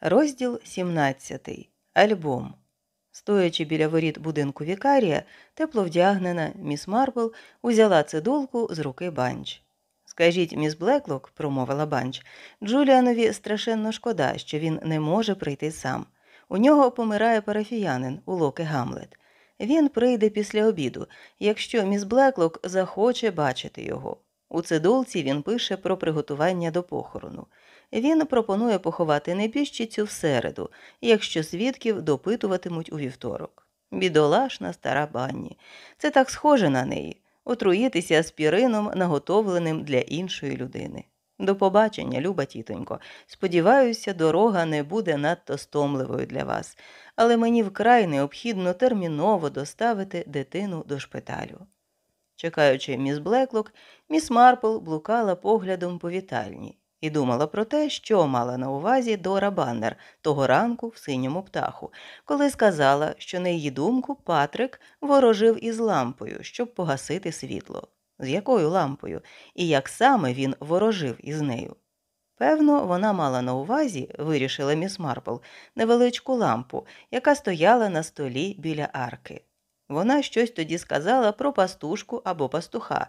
Розділ 17. Альбом. Стоячи біля воріт будинку вікарія, тепло вдягнена міс Марпл узяла цидулку з руки Банч. Скажіть, міс Блеклок, промовила Банч, Джуліанові страшенно шкода, що він не може прийти сам. У нього помирає парафіянин у Локи Гамлет. Він прийде після обіду, якщо міс Блеклок захоче бачити його. У цидулці він пише про приготування до похорону. Він пропонує поховати небіжчицю в середу, якщо свідків допитуватимуть у вівторок. Бідолашна стара банні. Це так схоже на неї отруїтися аспірином, наготовленим для іншої людини. До побачення, люба тітонько. Сподіваюся, дорога не буде надто стомливою для вас, але мені вкрай необхідно терміново доставити дитину до шпиталю. Чекаючи міс Блеклок, міс Марпл блукала поглядом по вітальні і думала про те, що мала на увазі Дора Баннер того ранку в синьому птаху, коли сказала, що на її думку Патрик ворожив із лампою, щоб погасити світло. З якою лампою і як саме він ворожив із нею. Певно, вона мала на увазі, вирішила міс Марпл, невеличку лампу, яка стояла на столі біля арки. Вона щось тоді сказала про пастушку або пастуха,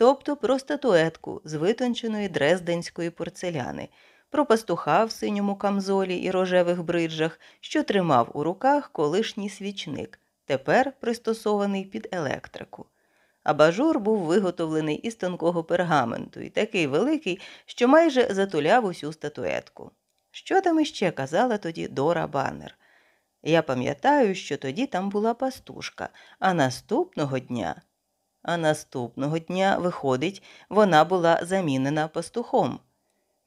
тобто про статуетку з витонченої дрезденської порцеляни, про пастуха в синьому камзолі і рожевих бриджах, що тримав у руках колишній свічник, тепер пристосований під електрику. Абажур був виготовлений із тонкого пергаменту і такий великий, що майже затуляв усю статуетку. Що там іще казала тоді Дора Баннер? Я пам'ятаю, що тоді там була пастушка, а наступного дня. А наступного дня, виходить, вона була замінена пастухом.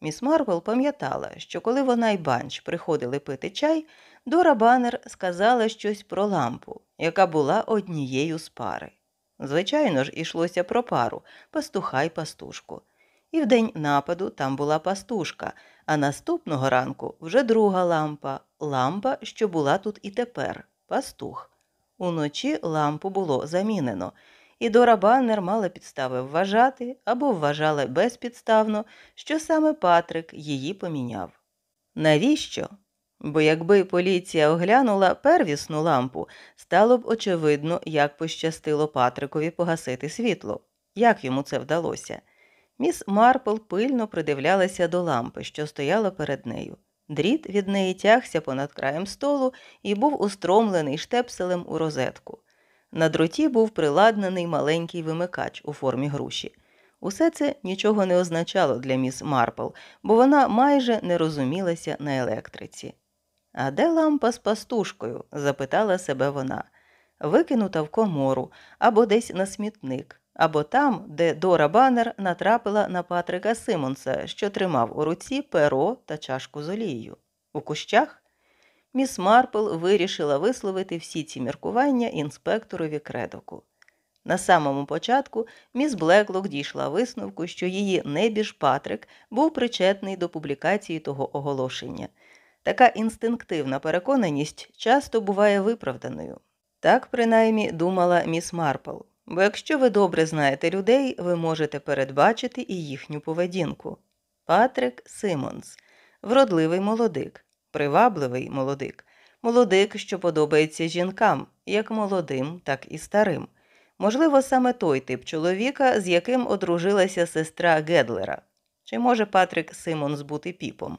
Міс Марпл пам'ятала, що коли вона й Банч приходили пити чай, Дора Баннер сказала щось про лампу, яка була однією з пари. Звичайно ж, ішлося про пару пастуха й пастушку. І в день нападу там була пастушка, а наступного ранку вже друга лампа, лампа, що була тут і тепер пастух. Уночі лампу було замінено, і Дора Баннер мала підстави вважати або вважала безпідставно, що саме Патрик її поміняв. Навіщо? Бо якби поліція оглянула первісну лампу, стало б очевидно, як пощастило Патрикові погасити світло, як йому це вдалося. Міс Марпл пильно придивлялася до лампи, що стояла перед нею. Дріт від неї тягся понад краєм столу і був устромлений штепселем у розетку. На дроті був приладнений маленький вимикач у формі груші. Усе це нічого не означало для міс Марпл, бо вона майже не розумілася на електриці. А де лампа з пастушкою? запитала себе вона. Викинута в комору або десь на смітник, або там, де Дора Баннер натрапила на Патрика Симонса, що тримав у руці перо та чашку з олією. У кущах міс Марпл вирішила висловити всі ці міркування інспекторові Кредоку. На самому початку міс Блеклок дійшла висновку, що її небіж Патрик був причетний до публікації того оголошення. Така інстинктивна переконаність часто буває виправданою. Так, принаймні, думала міс Марпл. Бо якщо ви добре знаєте людей, ви можете передбачити і їхню поведінку. Патрик Симонс, вродливий молодик, привабливий молодик, молодик, що подобається жінкам, як молодим, так і старим. Можливо, саме той тип чоловіка, з яким одружилася сестра Гедлера. Чи може Патрик Симонс бути Піпом?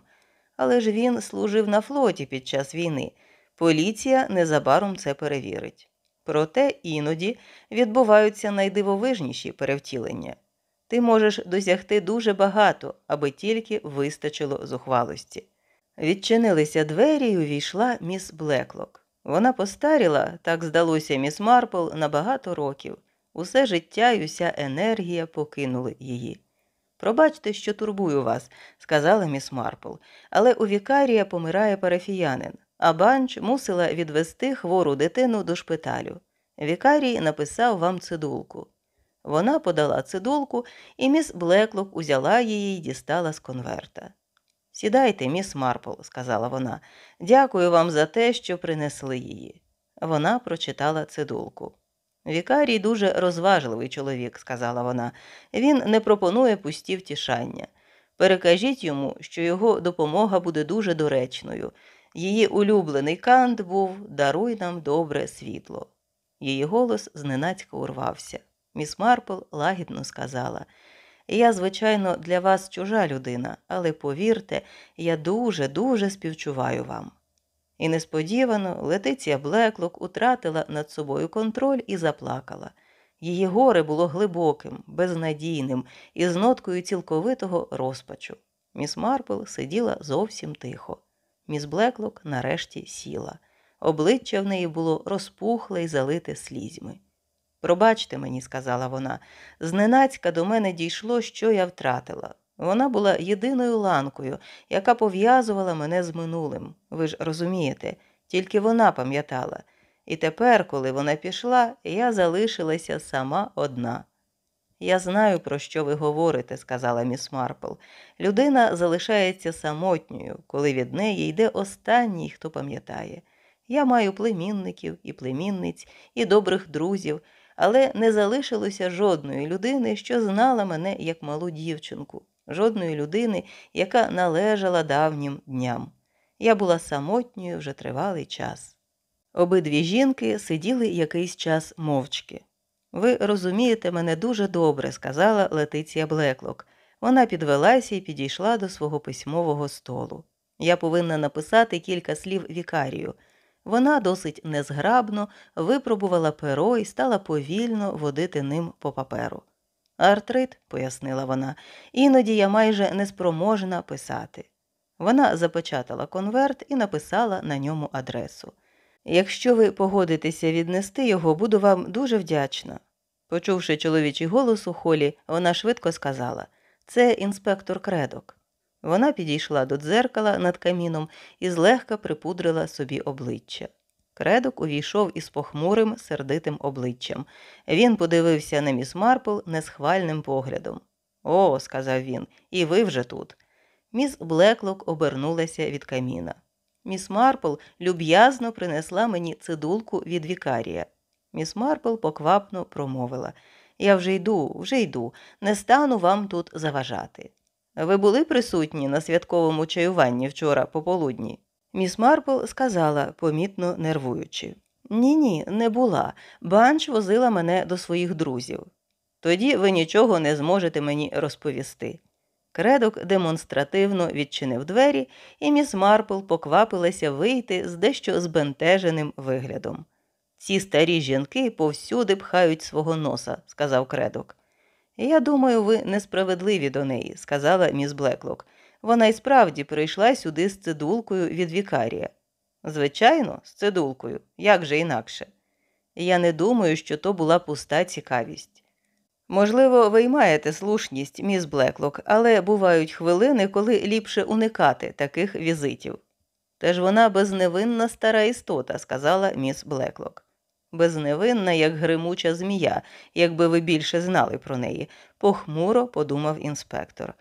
Але ж він служив на флоті під час війни. Поліція незабаром це перевірить. Проте іноді відбуваються найдивовижніші перевтілення. Ти можеш досягти дуже багато, аби тільки вистачило зухвалості. Відчинилися двері і увійшла міс Блеклок. Вона постаріла, так здалося міс Марпл, на багато років. Усе життя і уся енергія покинули її. Пробачте, що турбую вас, сказала міс Марпл, але у вікарія помирає парафіянин а банч мусила відвести хвору дитину до шпиталю. Вікарій написав вам цидулку. Вона подала цидулку, і міс Блеклок узяла її і дістала з конверта. Сідайте, міс Марпл, сказала вона, дякую вам за те, що принесли її. Вона прочитала цидулку. Вікарій дуже розважливий чоловік, сказала вона. Він не пропонує пусті втішання. Перекажіть йому, що його допомога буде дуже доречною. Її улюблений кант був Даруй нам добре світло. Її голос зненацька урвався. Міс Марпл лагідно сказала Я, звичайно, для вас чужа людина, але повірте, я дуже, дуже співчуваю вам. І несподівано Летиція Блеклок утратила над собою контроль і заплакала. Її горе було глибоким, безнадійним і з ноткою цілковитого розпачу. Міс Марпл сиділа зовсім тихо. Міс Блеклок нарешті сіла. Обличчя в неї було розпухле й залите слізьми. Пробачте мені, сказала вона, зненацька до мене дійшло, що я втратила. Вона була єдиною ланкою, яка пов'язувала мене з минулим. Ви ж розумієте, тільки вона пам'ятала. І тепер, коли вона пішла, я залишилася сама одна. Я знаю, про що ви говорите, сказала міс Марпл. Людина залишається самотньою, коли від неї йде останній, хто пам'ятає. Я маю племінників і племінниць, і добрих друзів, але не залишилося жодної людини, що знала мене як малу дівчинку, жодної людини, яка належала давнім дням. Я була самотньою вже тривалий час. Обидві жінки сиділи якийсь час мовчки. Ви розумієте мене дуже добре, сказала Летиція Блеклок. Вона підвелася і підійшла до свого письмового столу. Я повинна написати кілька слів вікарію. Вона досить незграбно випробувала перо і стала повільно водити ним по паперу. Артрит, пояснила вона, іноді я майже неспроможна писати. Вона запечатала конверт і написала на ньому адресу. Якщо ви погодитеся віднести його, буду вам дуже вдячна. Почувши чоловічий голос у холі, вона швидко сказала це інспектор кредок. Вона підійшла до дзеркала над каміном і злегка припудрила собі обличчя. Кредок увійшов із похмурим, сердитим обличчям. Він подивився на міс Марпл несхвальним поглядом. О, сказав він, і ви вже тут. Міс Блеклок обернулася від каміна. Міс Марпл люб'язно принесла мені цидулку від вікарія. Міс Марпл поквапно промовила Я вже йду, вже йду, не стану вам тут заважати. Ви були присутні на святковому чаюванні вчора пополудні? Міс Марпл сказала, помітно нервуючи. Ні, ні, не була. Банч возила мене до своїх друзів. Тоді ви нічого не зможете мені розповісти. Кредок демонстративно відчинив двері, і міс Марпл поквапилася вийти з дещо збентеженим виглядом. Ці старі жінки повсюди пхають свого носа, сказав Кредок. Я думаю, ви несправедливі до неї, сказала міс Блеклок. Вона й справді прийшла сюди з цидулкою від вікарія. Звичайно, з цидулкою, як же інакше. Я не думаю, що то була пуста цікавість. Можливо, ви й маєте слушність, міс Блеклок, але бувають хвилини, коли ліпше уникати таких візитів. Теж вона безневинна стара істота, сказала міс Блеклок. Безневинна, як гримуча змія, якби ви більше знали про неї, похмуро подумав інспектор.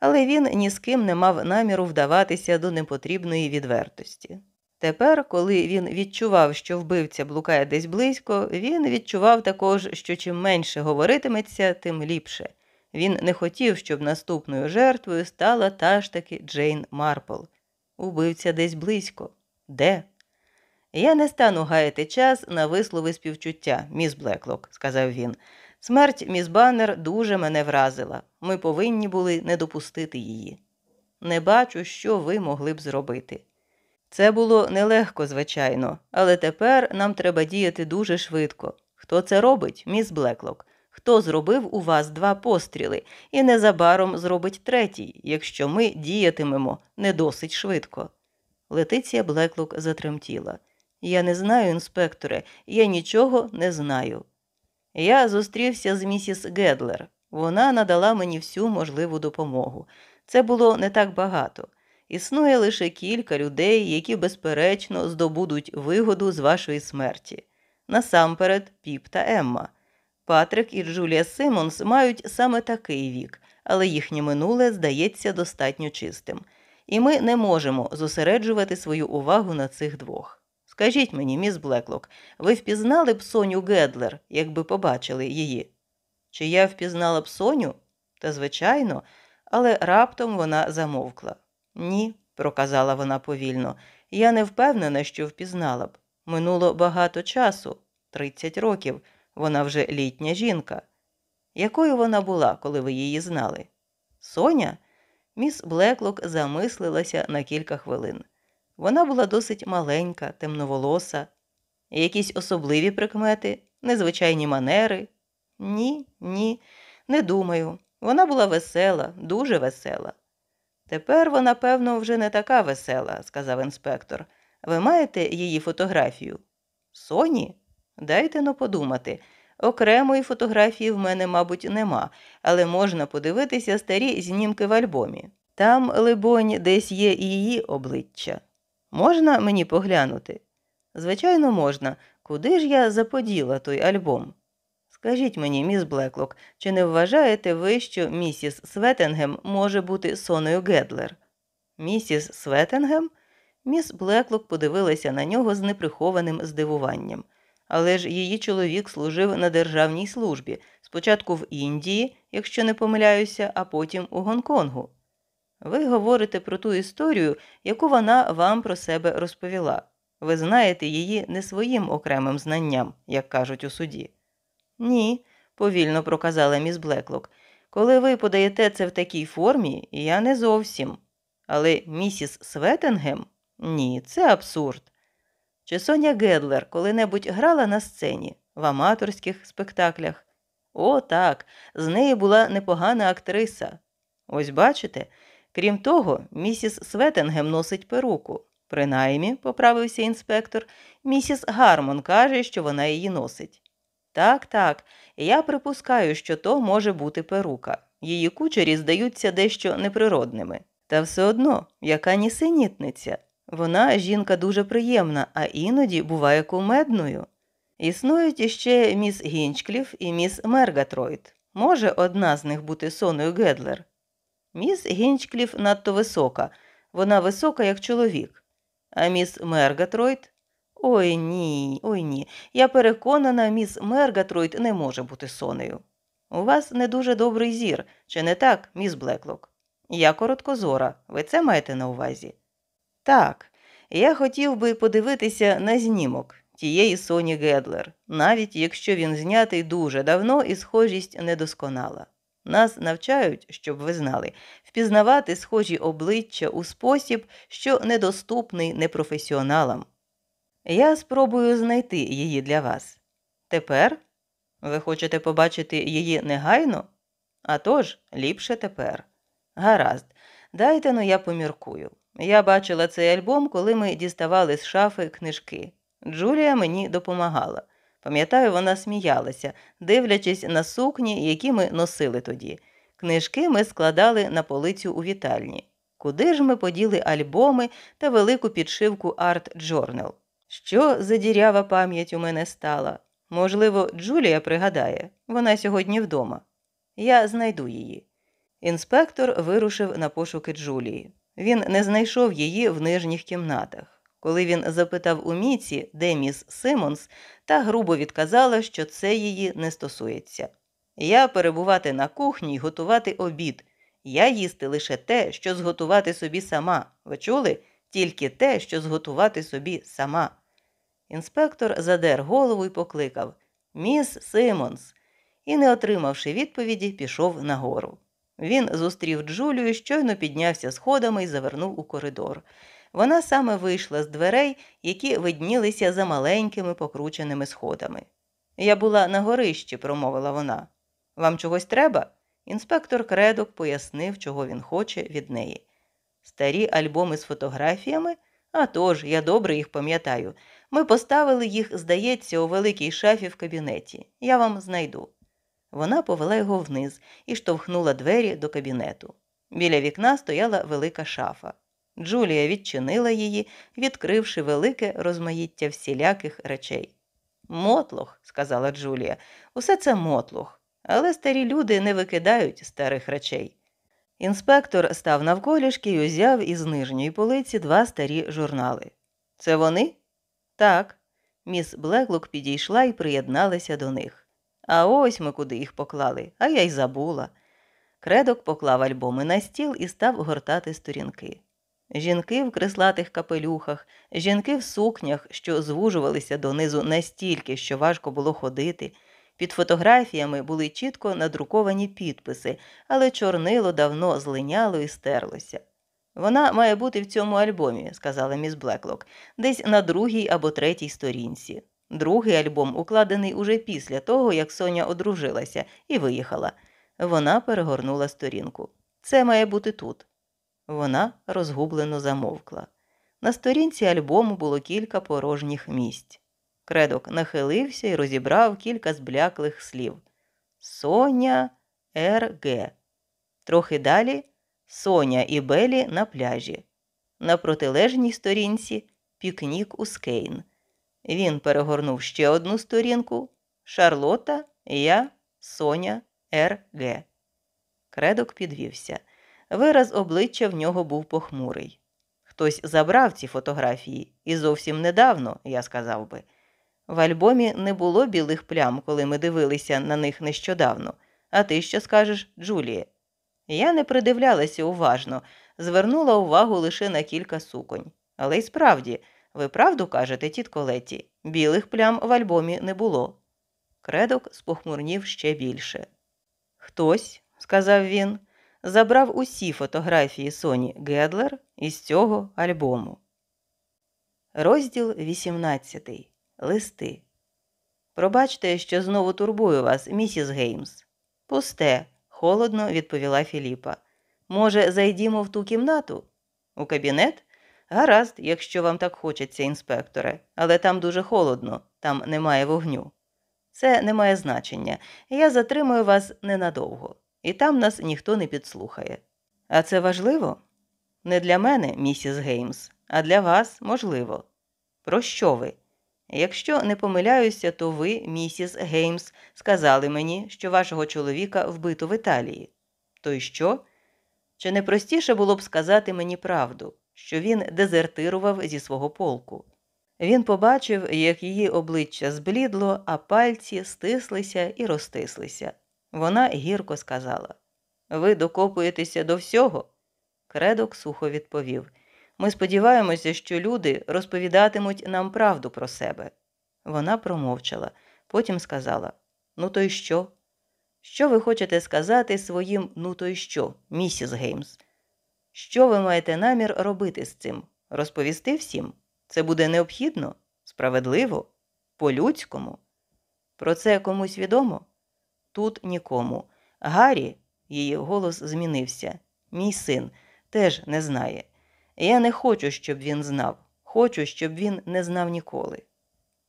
Але він ні з ким не мав наміру вдаватися до непотрібної відвертості. Тепер, коли він відчував, що вбивця блукає десь близько, він відчував також, що чим менше говоритиметься, тим ліпше. Він не хотів, щоб наступною жертвою стала та ж таки Джейн Марпл. Убивця десь близько. Де? Я не стану гаяти час на вислови співчуття, міс Блеклок, сказав він. Смерть міс Баннер дуже мене вразила. Ми повинні були не допустити її. Не бачу, що ви могли б зробити. Це було нелегко, звичайно, але тепер нам треба діяти дуже швидко. Хто це робить, міс Блеклок? Хто зробив у вас два постріли і незабаром зробить третій, якщо ми діятимемо не досить швидко? Летиція Блеклок затремтіла. Я не знаю, інспекторе, я нічого не знаю. Я зустрівся з місіс Гедлер. Вона надала мені всю можливу допомогу. Це було не так багато. Існує лише кілька людей, які, безперечно, здобудуть вигоду з вашої смерті. Насамперед, Піп та Емма. Патрик і Джулія Симонс мають саме такий вік, але їхнє минуле здається достатньо чистим, і ми не можемо зосереджувати свою увагу на цих двох. Скажіть мені, міс Блеклок, ви впізнали б Соню Гедлер, якби побачили її? Чи я впізнала б Соню? Та, звичайно, але раптом вона замовкла. Ні, проказала вона повільно, я не впевнена, що впізнала б. Минуло багато часу, 30 років, вона вже літня жінка. Якою вона була, коли ви її знали? Соня? Міс Блеклок замислилася на кілька хвилин. Вона була досить маленька, темноволоса, якісь особливі прикмети, незвичайні манери. Ні, ні, не думаю. Вона була весела, дуже весела. Тепер вона, певно, вже не така весела, сказав інспектор. Ви маєте її фотографію? Соні? Дайте но подумати. Окремої фотографії в мене, мабуть, нема, але можна подивитися старі знімки в альбомі. Там, либонь, десь є і її обличчя. Можна мені поглянути? Звичайно, можна. Куди ж я заподіла той альбом? Скажіть мені, міс Блеклок, чи не вважаєте ви, що місіс Светенгем може бути соною Гедлер? Місіс Светенгем? Міс Блеклок подивилася на нього з неприхованим здивуванням. Але ж її чоловік служив на державній службі, спочатку в Індії, якщо не помиляюся, а потім у Гонконгу. Ви говорите про ту історію, яку вона вам про себе розповіла. Ви знаєте її не своїм окремим знанням, як кажуть у суді. Ні, повільно проказала міс Блеклок. Коли ви подаєте це в такій формі, я не зовсім. Але місіс Светенгем? Ні, це абсурд. Чи Соня Гедлер коли-небудь грала на сцені в аматорських спектаклях? О, так, з неї була непогана актриса. Ось бачите, крім того, місіс Светенгем носить перуку. Принаймні, поправився інспектор, місіс Гармон каже, що вона її носить. Так, так, я припускаю, що то може бути перука. Її кучері здаються дещо неприродними. Та все одно, яка нісенітниця. Вона жінка дуже приємна, а іноді буває кумедною. Існують іще міс Гінчкліф і міс Мергатройд. Може одна з них бути соною Гедлер? Міс Гінчкліф надто висока, вона висока, як чоловік. А міс Мергатройд? Ой ні, ой ні. Я переконана, міс Мергатройд не може бути сонею. У вас не дуже добрий зір, чи не так, міс Блеклок? Я короткозора, ви це маєте на увазі? Так, я хотів би подивитися на знімок тієї Соні Гедлер, навіть якщо він знятий дуже давно і схожість недосконала. Нас навчають, щоб ви знали, впізнавати схожі обличчя у спосіб, що недоступний непрофесіоналам. Я спробую знайти її для вас. Тепер ви хочете побачити її негайно? А тож, ліпше тепер. Гаразд, дайте ну я поміркую. Я бачила цей альбом, коли ми діставали з шафи книжки. Джулія мені допомагала. Пам'ятаю, вона сміялася, дивлячись на сукні, які ми носили тоді. Книжки ми складали на полицю у вітальні. Куди ж ми поділи альбоми та велику підшивку Art Journal? Що за дірява пам'ять у мене стала? Можливо, Джулія пригадає, вона сьогодні вдома. Я знайду її. Інспектор вирушив на пошуки Джулії. Він не знайшов її в нижніх кімнатах. Коли він запитав у Міці, де міс Симонс, та грубо відказала, що це її не стосується. Я перебувати на кухні й готувати обід. Я їсти лише те, що зготувати собі сама. Ви чули? Тільки те, що зготувати собі сама. Інспектор задер голову і покликав Міс Симонс, і, не отримавши відповіді, пішов нагору. Він зустрів Джулію, щойно піднявся сходами і завернув у коридор. Вона саме вийшла з дверей, які виднілися за маленькими покрученими сходами. Я була на горищі, промовила вона. Вам чогось треба? Інспектор кредок пояснив, чого він хоче від неї. Старі альбоми з фотографіями? А тож, я добре їх пам'ятаю. Ми поставили їх, здається, у великій шафі в кабінеті. Я вам знайду. Вона повела його вниз і штовхнула двері до кабінету. Біля вікна стояла велика шафа. Джулія відчинила її, відкривши велике розмаїття всіляких речей. Мотлох, сказала Джулія, усе це мотлох, але старі люди не викидають старих речей. Інспектор став навколішки і узяв із нижньої полиці два старі журнали. Це вони? Так. Міс Блеклок підійшла і приєдналася до них. А ось ми куди їх поклали, а я й забула. Кредок поклав альбоми на стіл і став гортати сторінки. Жінки в креслатих капелюхах, жінки в сукнях, що звужувалися донизу настільки, що важко було ходити. Під фотографіями були чітко надруковані підписи, але чорнило давно злиняло і стерлося. Вона має бути в цьому альбомі, сказала міс Блеклок, десь на другій або третій сторінці. Другий альбом укладений уже після того, як Соня одружилася і виїхала. Вона перегорнула сторінку. Це має бути тут. Вона розгублено замовкла. На сторінці альбому було кілька порожніх місць. Кредок нахилився і розібрав кілька збляклих слів. Соня Р.Г. Трохи далі Соня і Белі на пляжі. На протилежній сторінці пікнік у Скейн. Він перегорнув ще одну сторінку Шарлота, я, Соня, Р.Г. Кредок підвівся. Вираз обличчя в нього був похмурий. Хтось забрав ці фотографії, і зовсім недавно, я сказав би. В альбомі не було білих плям, коли ми дивилися на них нещодавно. А ти що скажеш, Джуліє? Я не придивлялася уважно, звернула увагу лише на кілька суконь. Але й справді, ви правду кажете, тітко Леті, білих плям в альбомі не було. Кредок спохмурнів ще більше. Хтось, сказав він, забрав усі фотографії Соні Гедлер із цього альбому. Розділ 18. Листи. Пробачте, що знову турбую вас, місіс Геймс. Пусте, холодно відповіла Філіпа. Може, зайдімо в ту кімнату? У кабінет? Гаразд, якщо вам так хочеться, інспекторе, але там дуже холодно, там немає вогню. Це не має значення. Я затримую вас ненадовго, і там нас ніхто не підслухає. А це важливо? Не для мене, місіс Геймс, а для вас можливо. Про що ви? Якщо не помиляюся, то ви, місіс Геймс, сказали мені, що вашого чоловіка вбито в Італії. То й що? Чи не простіше було б сказати мені правду, що він дезертирував зі свого полку? Він побачив, як її обличчя зблідло, а пальці стислися і розтислися. Вона гірко сказала Ви докопуєтеся до всього? Кредок сухо відповів. Ми сподіваємося, що люди розповідатимуть нам правду про себе. Вона промовчала, потім сказала Ну, то й що? Що ви хочете сказати своїм ну то й що, місіс Геймс? Що ви маєте намір робити з цим? Розповісти всім? Це буде необхідно, справедливо, по-людському? Про це комусь відомо? Тут нікому. Гаррі, її голос змінився. Мій син теж не знає. Я не хочу, щоб він знав. Хочу, щоб він не знав ніколи.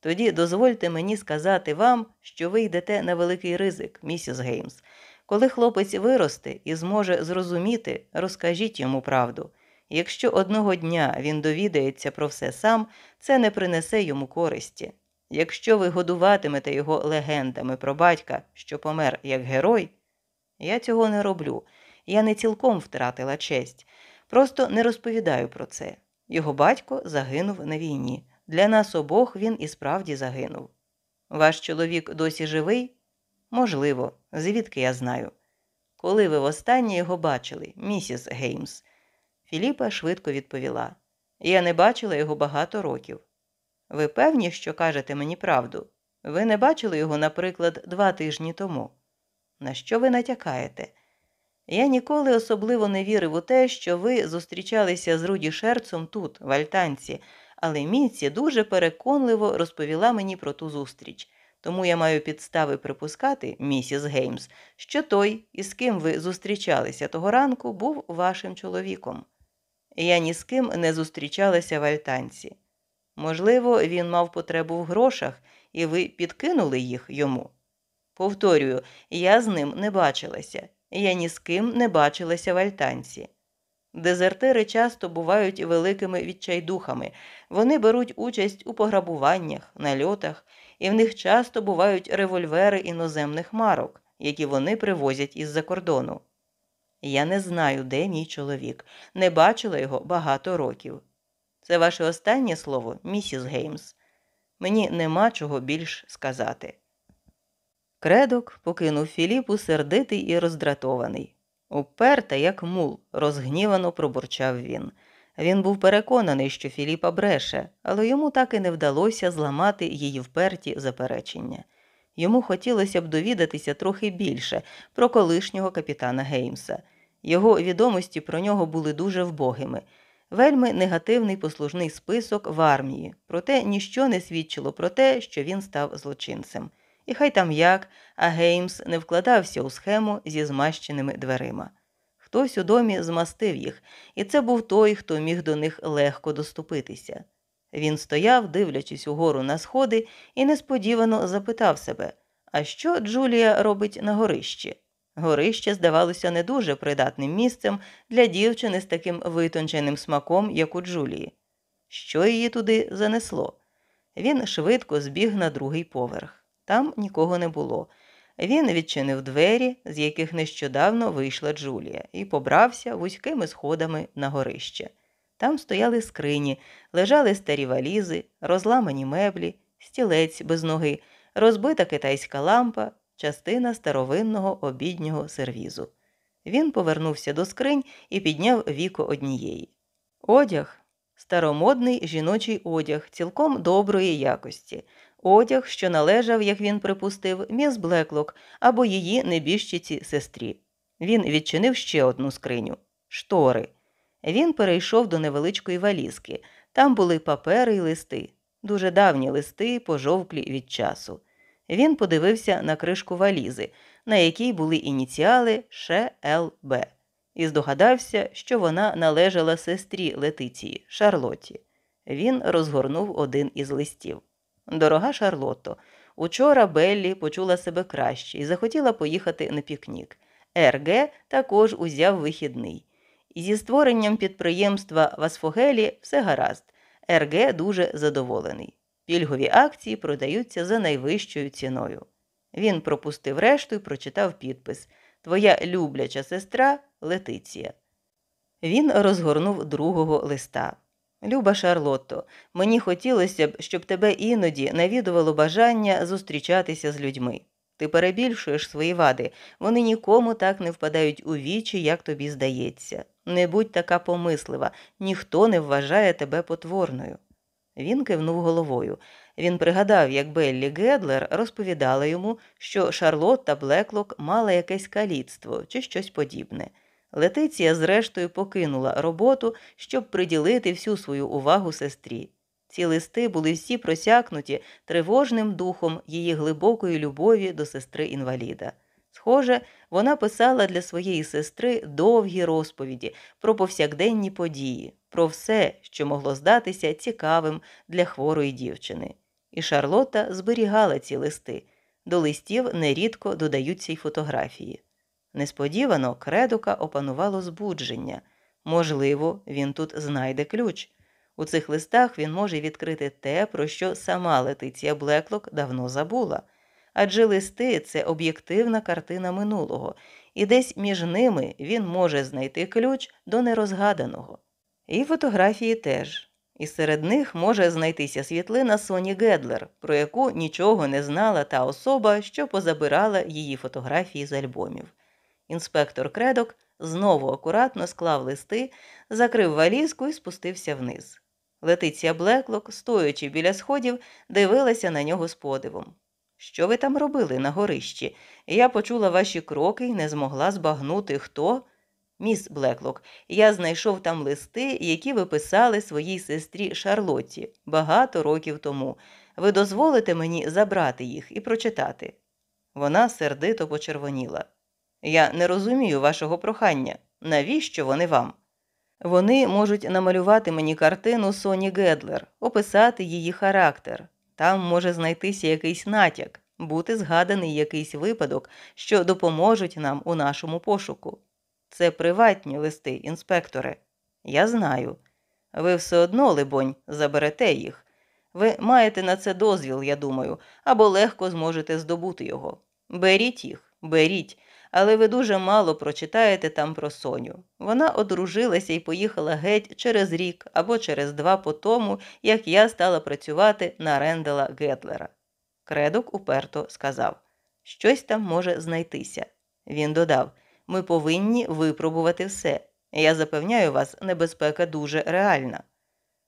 Тоді дозвольте мені сказати вам, що ви йдете на великий ризик, місіс Геймс. Коли хлопець виросте і зможе зрозуміти, розкажіть йому правду. Якщо одного дня він довідається про все сам, це не принесе йому користі. Якщо ви годуватимете його легендами про батька, що помер як герой, я цього не роблю. Я не цілком втратила честь. Просто не розповідаю про це. Його батько загинув на війні. Для нас обох він і справді загинув. Ваш чоловік досі живий? Можливо, звідки я знаю. Коли ви востаннє його бачили, місіс Геймс? Філіпа швидко відповіла. Я не бачила його багато років. Ви певні, що кажете мені правду? Ви не бачили його, наприклад, два тижні тому. На що ви натякаєте? Я ніколи особливо не вірив у те, що ви зустрічалися з Руді Шерцом тут, в Альтанці, але Міці дуже переконливо розповіла мені про ту зустріч. Тому я маю підстави припускати, місіс Геймс, що той, із ким ви зустрічалися того ранку, був вашим чоловіком. Я ні з ким не зустрічалася в Альтанці. Можливо, він мав потребу в грошах, і ви підкинули їх йому. Повторюю, я з ним не бачилася. Я ні з ким не бачилася в альтанці. Дезертири часто бувають великими відчайдухами, вони беруть участь у пограбуваннях, нальотах, і в них часто бувають револьвери іноземних марок, які вони привозять із-за кордону. Я не знаю, де мій чоловік, не бачила його багато років. Це ваше останнє слово, місіс Геймс. Мені нема чого більш сказати. Кредок покинув Філіпу сердитий і роздратований. Уперта, як мул, розгнівано пробурчав він. Він був переконаний, що Філіпа бреше, але йому так і не вдалося зламати її вперті заперечення. Йому хотілося б довідатися трохи більше про колишнього капітана Геймса. Його відомості про нього були дуже вбогими. Вельми негативний послужний список в армії, проте ніщо не свідчило про те, що він став злочинцем. І хай там як, а Геймс не вкладався у схему зі змащеними дверима. Хтось у домі змастив їх, і це був той, хто міг до них легко доступитися. Він стояв, дивлячись угору на сходи, і несподівано запитав себе, а що Джулія робить на горищі? Горище здавалося не дуже придатним місцем для дівчини з таким витонченим смаком, як у Джулії. Що її туди занесло? Він швидко збіг на другий поверх. Там нікого не було. Він відчинив двері, з яких нещодавно вийшла Джулія, і побрався вузькими сходами на горище. Там стояли скрині, лежали старі валізи, розламані меблі, стілець без ноги, розбита китайська лампа, частина старовинного обіднього сервізу. Він повернувся до скринь і підняв віко однієї. Одяг старомодний жіночий одяг, цілком доброї якості, одяг, що належав, як він припустив, міс Блеклок або її небіжчиці сестрі. Він відчинив ще одну скриню штори. Він перейшов до невеличкої валізки. Там були папери й листи, дуже давні листи, пожовклі від часу. Він подивився на кришку валізи, на якій були ініціали ШЛБ, і здогадався, що вона належала сестрі Летиції Шарлотті. Він розгорнув один із листів. Дорога Шарлотто, учора Беллі почула себе краще і захотіла поїхати на пікнік. РГ також узяв вихідний. І зі створенням підприємства в Асфогелі все гаразд. РГ дуже задоволений. Пільгові акції продаються за найвищою ціною. Він пропустив решту і прочитав підпис Твоя любляча сестра Летиція. Він розгорнув другого листа. Люба Шарлотто, мені хотілося б, щоб тебе іноді навідувало бажання зустрічатися з людьми. Ти перебільшуєш свої вади, вони нікому так не впадають у вічі, як тобі здається. Не будь така помислива, ніхто не вважає тебе потворною. Він кивнув головою. Він пригадав, як Беллі Гедлер розповідала йому, що Шарлотта Блеклок мала якесь каліцтво чи щось подібне. Летиція, зрештою, покинула роботу, щоб приділити всю свою увагу сестрі. Ці листи були всі просякнуті тривожним духом її глибокої любові до сестри інваліда. Схоже, вона писала для своєї сестри довгі розповіді про повсякденні події, про все, що могло здатися цікавим для хворої дівчини. І Шарлота зберігала ці листи. До листів нерідко додаються й фотографії. Несподівано кредока опанувало збудження. Можливо, він тут знайде ключ. У цих листах він може відкрити те, про що сама Летиція Блеклок давно забула. Адже листи це об'єктивна картина минулого, і десь між ними він може знайти ключ до нерозгаданого. І фотографії теж. І серед них може знайтися світлина Соні Гедлер, про яку нічого не знала та особа, що позабирала її фотографії з альбомів. Інспектор кредок знову акуратно склав листи, закрив валізку і спустився вниз. Летиція Блеклок, стоячи біля сходів, дивилася на нього з подивом. Що ви там робили на горищі? Я почула ваші кроки і не змогла збагнути, хто. Міс Блеклок, я знайшов там листи, які ви писали своїй сестрі Шарлотті багато років тому. Ви дозволите мені забрати їх і прочитати. Вона сердито почервоніла. Я не розумію вашого прохання. Навіщо вони вам? Вони можуть намалювати мені картину Соні Гедлер, описати її характер. Там може знайтися якийсь натяк, бути згаданий якийсь випадок, що допоможуть нам у нашому пошуку. Це приватні листи, інспекторе. Я знаю. Ви все одно, либонь, заберете їх. Ви маєте на це дозвіл, я думаю, або легко зможете здобути його. Беріть їх, беріть, але ви дуже мало прочитаєте там про Соню. Вона одружилася і поїхала геть через рік або через два по тому, як я стала працювати на Рендела Гетлера. Кредок уперто сказав щось там може знайтися. Він додав Ми повинні випробувати все. Я запевняю вас, небезпека дуже реальна.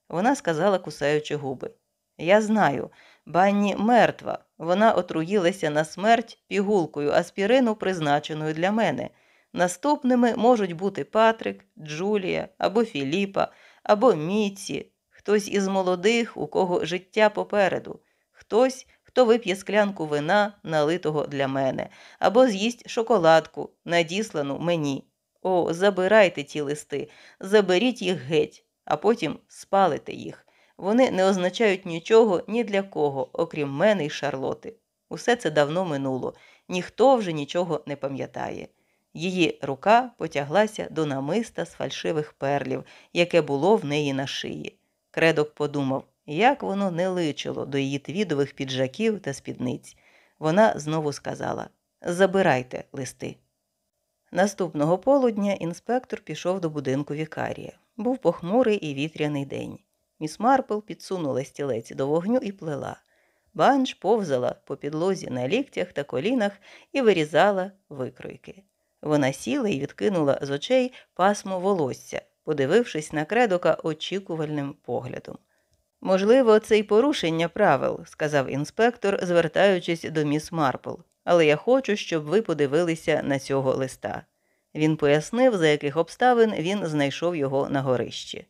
Вона сказала, кусаючи губи. Я знаю, банні мертва. Вона отруїлася на смерть пігулкою аспірину, призначеною для мене. Наступними можуть бути Патрик, Джулія або Філіпа, або Міці, хтось із молодих, у кого життя попереду, хтось, хто вип'є склянку вина, налитого для мене, або з'їсть шоколадку, надіслану мені. О, забирайте ті листи, заберіть їх геть, а потім спалите їх. Вони не означають нічого ні для кого, окрім мене й Шарлоти. Усе це давно минуло, ніхто вже нічого не пам'ятає. Її рука потяглася до намиста з фальшивих перлів, яке було в неї на шиї. Кредок подумав, як воно не личило до її твідових піджаків та спідниць. Вона знову сказала Забирайте листи. Наступного полудня інспектор пішов до будинку вікарія. Був похмурий і вітряний день. Міс Марпл підсунула стілець до вогню і плела. Банж повзала по підлозі на ліктях та колінах і вирізала викройки. Вона сіла і відкинула з очей пасмо волосся, подивившись на кредока очікувальним поглядом. Можливо, це й порушення правил, сказав інспектор, звертаючись до міс Марпл, але я хочу, щоб ви подивилися на цього листа. Він пояснив, за яких обставин він знайшов його на горищі.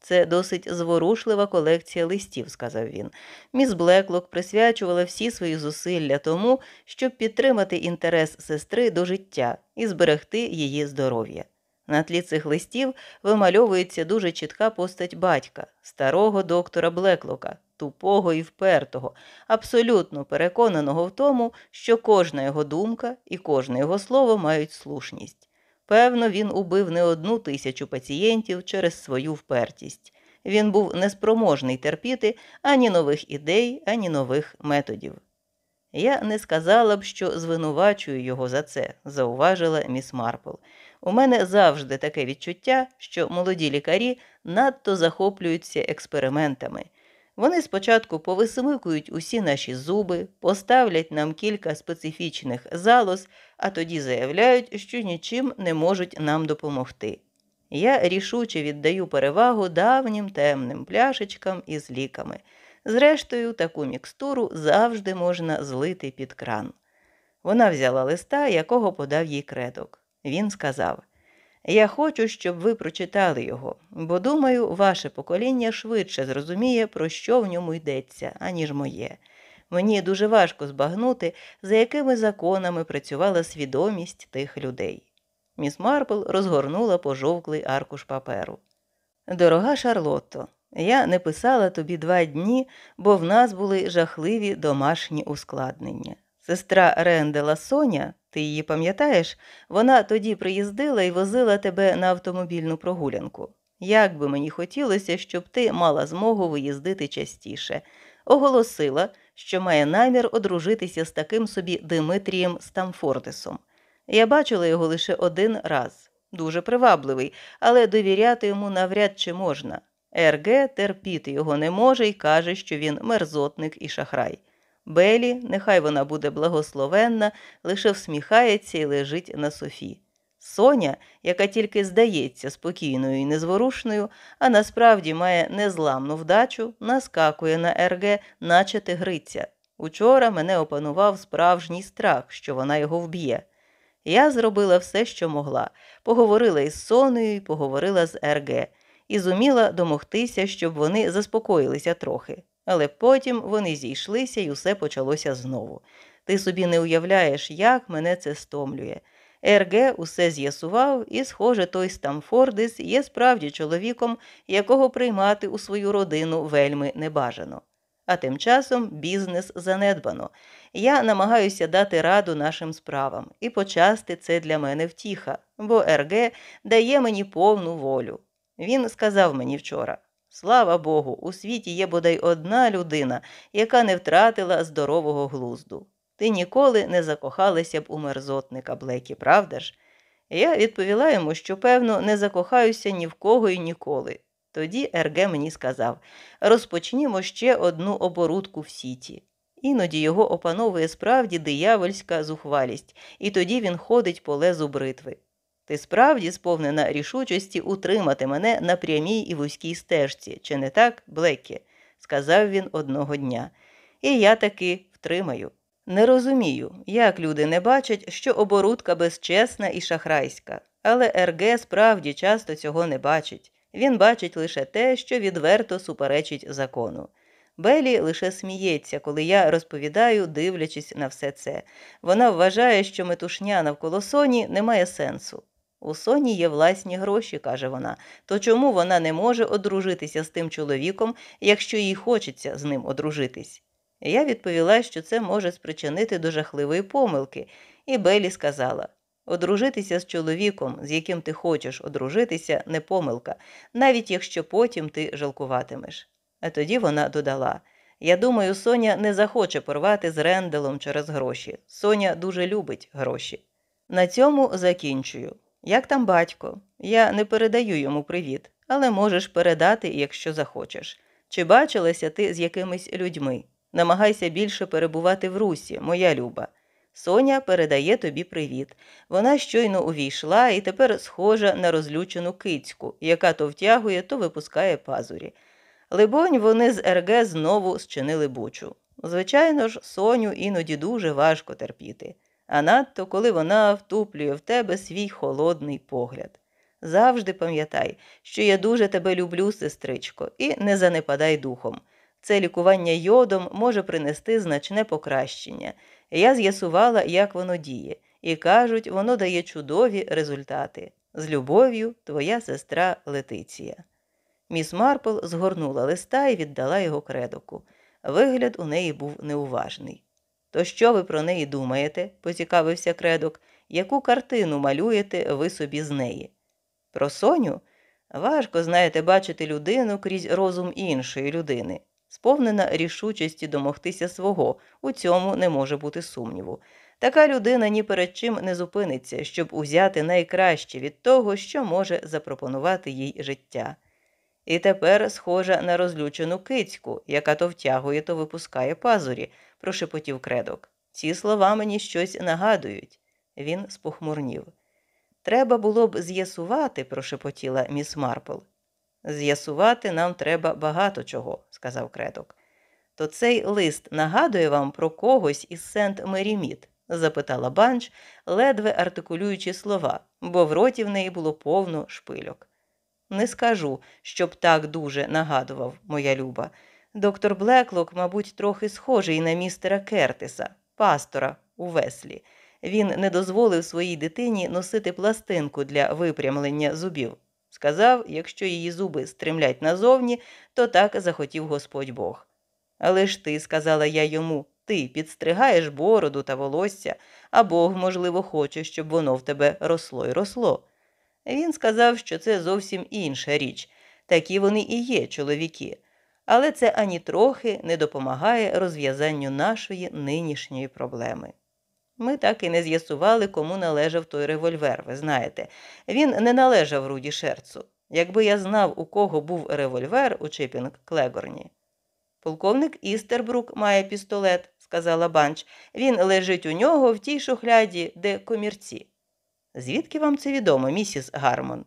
Це досить зворушлива колекція листів, сказав він. Міс Блеклок присвячувала всі свої зусилля тому, щоб підтримати інтерес сестри до життя і зберегти її здоров'я. На тлі цих листів вимальовується дуже чітка постать батька, старого доктора Блеклока, тупого і впертого, абсолютно переконаного в тому, що кожна його думка і кожне його слово мають слушність. Певно, він убив не одну тисячу пацієнтів через свою впертість. Він був неспроможний терпіти ані нових ідей, ані нових методів. Я не сказала б, що звинувачую його за це, зауважила міс Марпл. У мене завжди таке відчуття, що молоді лікарі надто захоплюються експериментами. Вони спочатку повисмикують усі наші зуби, поставлять нам кілька специфічних залоз, а тоді заявляють, що нічим не можуть нам допомогти. Я рішуче віддаю перевагу давнім темним пляшечкам із ліками. Зрештою, таку мікстуру завжди можна злити під кран. Вона взяла листа, якого подав їй кредок. Він сказав Я хочу, щоб ви прочитали його, бо думаю, ваше покоління швидше зрозуміє, про що в ньому йдеться, аніж моє. Мені дуже важко збагнути, за якими законами працювала свідомість тих людей. Міс Марпл розгорнула пожовклий аркуш паперу. Дорога Шарлотто, я не писала тобі два дні, бо в нас були жахливі домашні ускладнення. Сестра Рендела Соня, ти її пам'ятаєш, вона тоді приїздила і возила тебе на автомобільну прогулянку. Як би мені хотілося, щоб ти мала змогу виїздити частіше, оголосила, що має намір одружитися з таким собі Димитрієм Стамфордесом. Я бачила його лише один раз, дуже привабливий, але довіряти йому навряд чи можна. РГ терпіти його не може і каже, що він мерзотник і шахрай. Белі, нехай вона буде благословенна, лише всміхається і лежить на софі. Соня, яка тільки здається спокійною і незворушною, а насправді має незламну вдачу, наскакує на РГ, наче тигриця. Учора мене опанував справжній страх, що вона його вб'є. Я зробила все, що могла, поговорила із Сонею і поговорила з РГ, і зуміла домогтися, щоб вони заспокоїлися трохи. Але потім вони зійшлися і усе почалося знову. Ти собі не уявляєш, як мене це стомлює. РГ усе з'ясував, і, схоже, той Стамфордис є справді чоловіком, якого приймати у свою родину вельми небажано. А тим часом бізнес занедбано. Я намагаюся дати раду нашим справам, і почасти це для мене втіха, бо РГ дає мені повну волю. Він сказав мені вчора слава Богу, у світі є бодай одна людина, яка не втратила здорового глузду. Ти ніколи не закохалася б у мерзотника, Блекі, правда ж? Я відповіла йому, що, певно, не закохаюся ні в кого і ніколи. Тоді Ерге мені сказав розпочнімо ще одну оборудку в сіті. Іноді його опановує справді диявольська зухвалість, і тоді він ходить по лезу бритви. Ти справді сповнена рішучості утримати мене на прямій і вузькій стежці, чи не так, Блекі? сказав він одного дня. І я таки втримаю. Не розумію, як люди не бачать, що оборудка безчесна і шахрайська, але РГ справді часто цього не бачить. Він бачить лише те, що відверто суперечить закону. Белі лише сміється, коли я розповідаю, дивлячись на все це. Вона вважає, що метушня навколо Соні не має сенсу. У Соні є власні гроші, каже вона, то чому вона не може одружитися з тим чоловіком, якщо їй хочеться з ним одружитись? Я відповіла, що це може спричинити до жахливої помилки, і Белі сказала одружитися з чоловіком, з яким ти хочеш одружитися, не помилка, навіть якщо потім ти жалкуватимеш. А тоді вона додала Я думаю, Соня не захоче порвати з ренделом через гроші. Соня дуже любить гроші. На цьому закінчую. Як там батько? Я не передаю йому привіт, але можеш передати, якщо захочеш. Чи бачилася ти з якимись людьми? Намагайся більше перебувати в русі, моя люба. Соня передає тобі привіт. Вона щойно увійшла і тепер схожа на розлючену кицьку, яка то втягує, то випускає пазурі. Либонь, вони з РГ знову зчинили бучу. Звичайно ж, Соню іноді дуже важко терпіти, а надто коли вона втуплює в тебе свій холодний погляд. Завжди пам'ятай, що я дуже тебе люблю, сестричко, і не занепадай духом. Це лікування йодом може принести значне покращення. Я з'ясувала, як воно діє, і кажуть, воно дає чудові результати. З любов'ю, твоя сестра Летиція. Міс Марпл згорнула листа і віддала його кредоку. Вигляд у неї був неуважний. То що ви про неї думаєте? поцікавився кредок. Яку картину малюєте ви собі з неї? Про Соню? Важко, знаєте, бачити людину крізь розум іншої людини сповнена рішучості домогтися свого, у цьому не може бути сумніву. Така людина ні перед чим не зупиниться, щоб узяти найкраще від того, що може запропонувати їй життя. І тепер схожа на розлючену кицьку, яка то втягує, то випускає пазурі, прошепотів кредок. Ці слова мені щось нагадують. Він спохмурнів. Треба було б з'ясувати, прошепотіла міс Марпл. З'ясувати нам треба багато чого, сказав кредок. То цей лист нагадує вам про когось із Сент Меріміт? запитала банч, ледве артикулюючи слова, бо в роті в неї було повно шпильок. Не скажу, щоб так дуже нагадував, моя люба. Доктор Блеклок, мабуть, трохи схожий на містера Кертиса, пастора у веслі. Він не дозволив своїй дитині носити пластинку для випрямлення зубів. Сказав, якщо її зуби стремлять назовні, то так захотів Господь Бог. Але ж ти, сказала я йому, ти підстригаєш бороду та волосся, а Бог, можливо, хоче, щоб воно в тебе росло й росло. Він сказав, що це зовсім інша річ, такі вони і є, чоловіки, але це ані трохи не допомагає розв'язанню нашої нинішньої проблеми. Ми так і не з'ясували, кому належав той револьвер, ви знаєте. Він не належав Руді Шерцу. Якби я знав, у кого був револьвер у Чипінг Клегорні. Полковник Істербрук має пістолет, сказала Банч. Він лежить у нього в тій шухляді, де комірці. Звідки вам це відомо, місіс Гармон?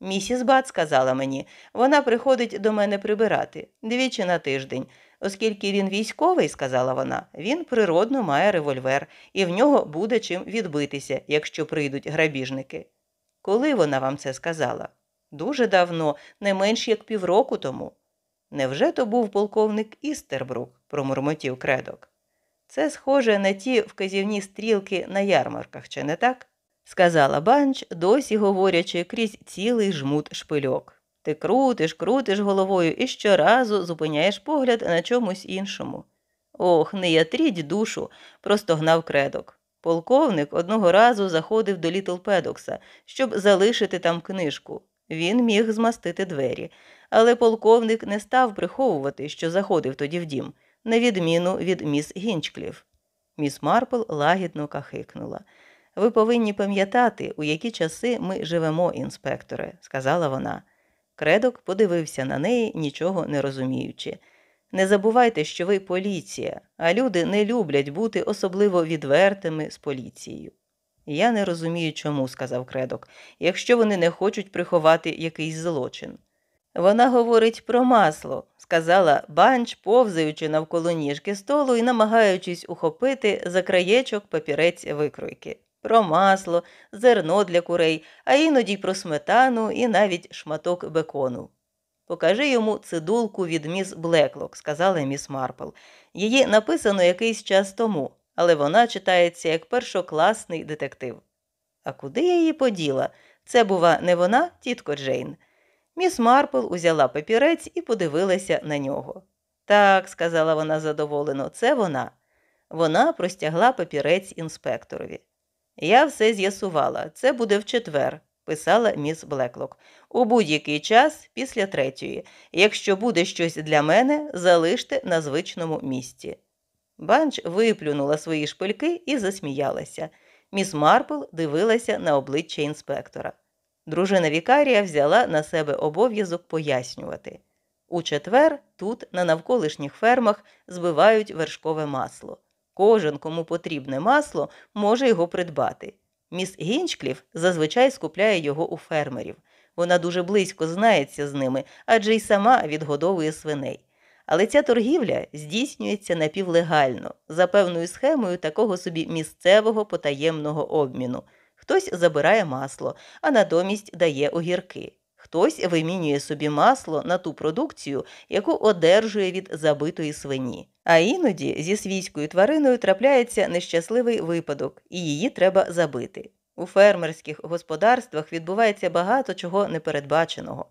Місіс Бат сказала мені, вона приходить до мене прибирати двічі на тиждень. Оскільки він військовий, сказала вона, він природно має револьвер, і в нього буде чим відбитися, якщо прийдуть грабіжники. Коли вона вам це сказала? Дуже давно, не менш як півроку тому. Невже то був полковник Істербрук? промурмотів кредок. Це схоже на ті вказівні стрілки на ярмарках, чи не так? Сказала банч, досі говорячи крізь цілий жмут шпильок. Ти крутиш, крутиш головою і щоразу зупиняєш погляд на чомусь іншому. Ох, не ятріть душу, простогнав кредок. Полковник одного разу заходив до Літл Педокса, щоб залишити там книжку. Він міг змастити двері, але полковник не став приховувати, що заходив тоді в дім, на відміну від міс Гінчкліф. Міс Марпл лагідно кахикнула. Ви повинні пам'ятати, у які часи ми живемо, інспекторе, сказала вона. Кредок подивився на неї, нічого не розуміючи. Не забувайте, що ви поліція, а люди не люблять бути особливо відвертими з поліцією. Я не розумію, чому, сказав кредок, якщо вони не хочуть приховати якийсь злочин. Вона говорить про масло, сказала банч, повзаючи навколо ніжки столу і намагаючись ухопити за краєчок папірець викройки. Про масло, зерно для курей, а іноді й про сметану і навіть шматок бекону. Покажи йому цидулку від міс Блеклок, сказала міс Марпл. Її написано якийсь час тому, але вона читається як першокласний детектив. А куди я її поділа? Це, бува, не вона, тітко Джейн. Міс Марпл узяла папірець і подивилася на нього. Так, сказала вона задоволено, це вона. Вона простягла папірець інспекторові. Я все з'ясувала, це буде в четвер, писала міс Блеклок. У будь-який час після третьої. Якщо буде щось для мене, залиште на звичному місці. Банч виплюнула свої шпильки і засміялася. Міс Марпл дивилася на обличчя інспектора. Дружина Вікарія взяла на себе обов'язок пояснювати. У четвер тут, на навколишніх фермах, збивають вершкове масло. Кожен, кому потрібне масло, може його придбати. Міс Гінчкліф зазвичай скупляє його у фермерів. Вона дуже близько знається з ними, адже й сама відгодовує свиней. Але ця торгівля здійснюється напівлегально, за певною схемою такого собі місцевого потаємного обміну. Хтось забирає масло, а натомість дає огірки. Хтось вимінює собі масло на ту продукцію, яку одержує від забитої свині. А іноді зі свійською твариною трапляється нещасливий випадок, і її треба забити. У фермерських господарствах відбувається багато чого непередбаченого,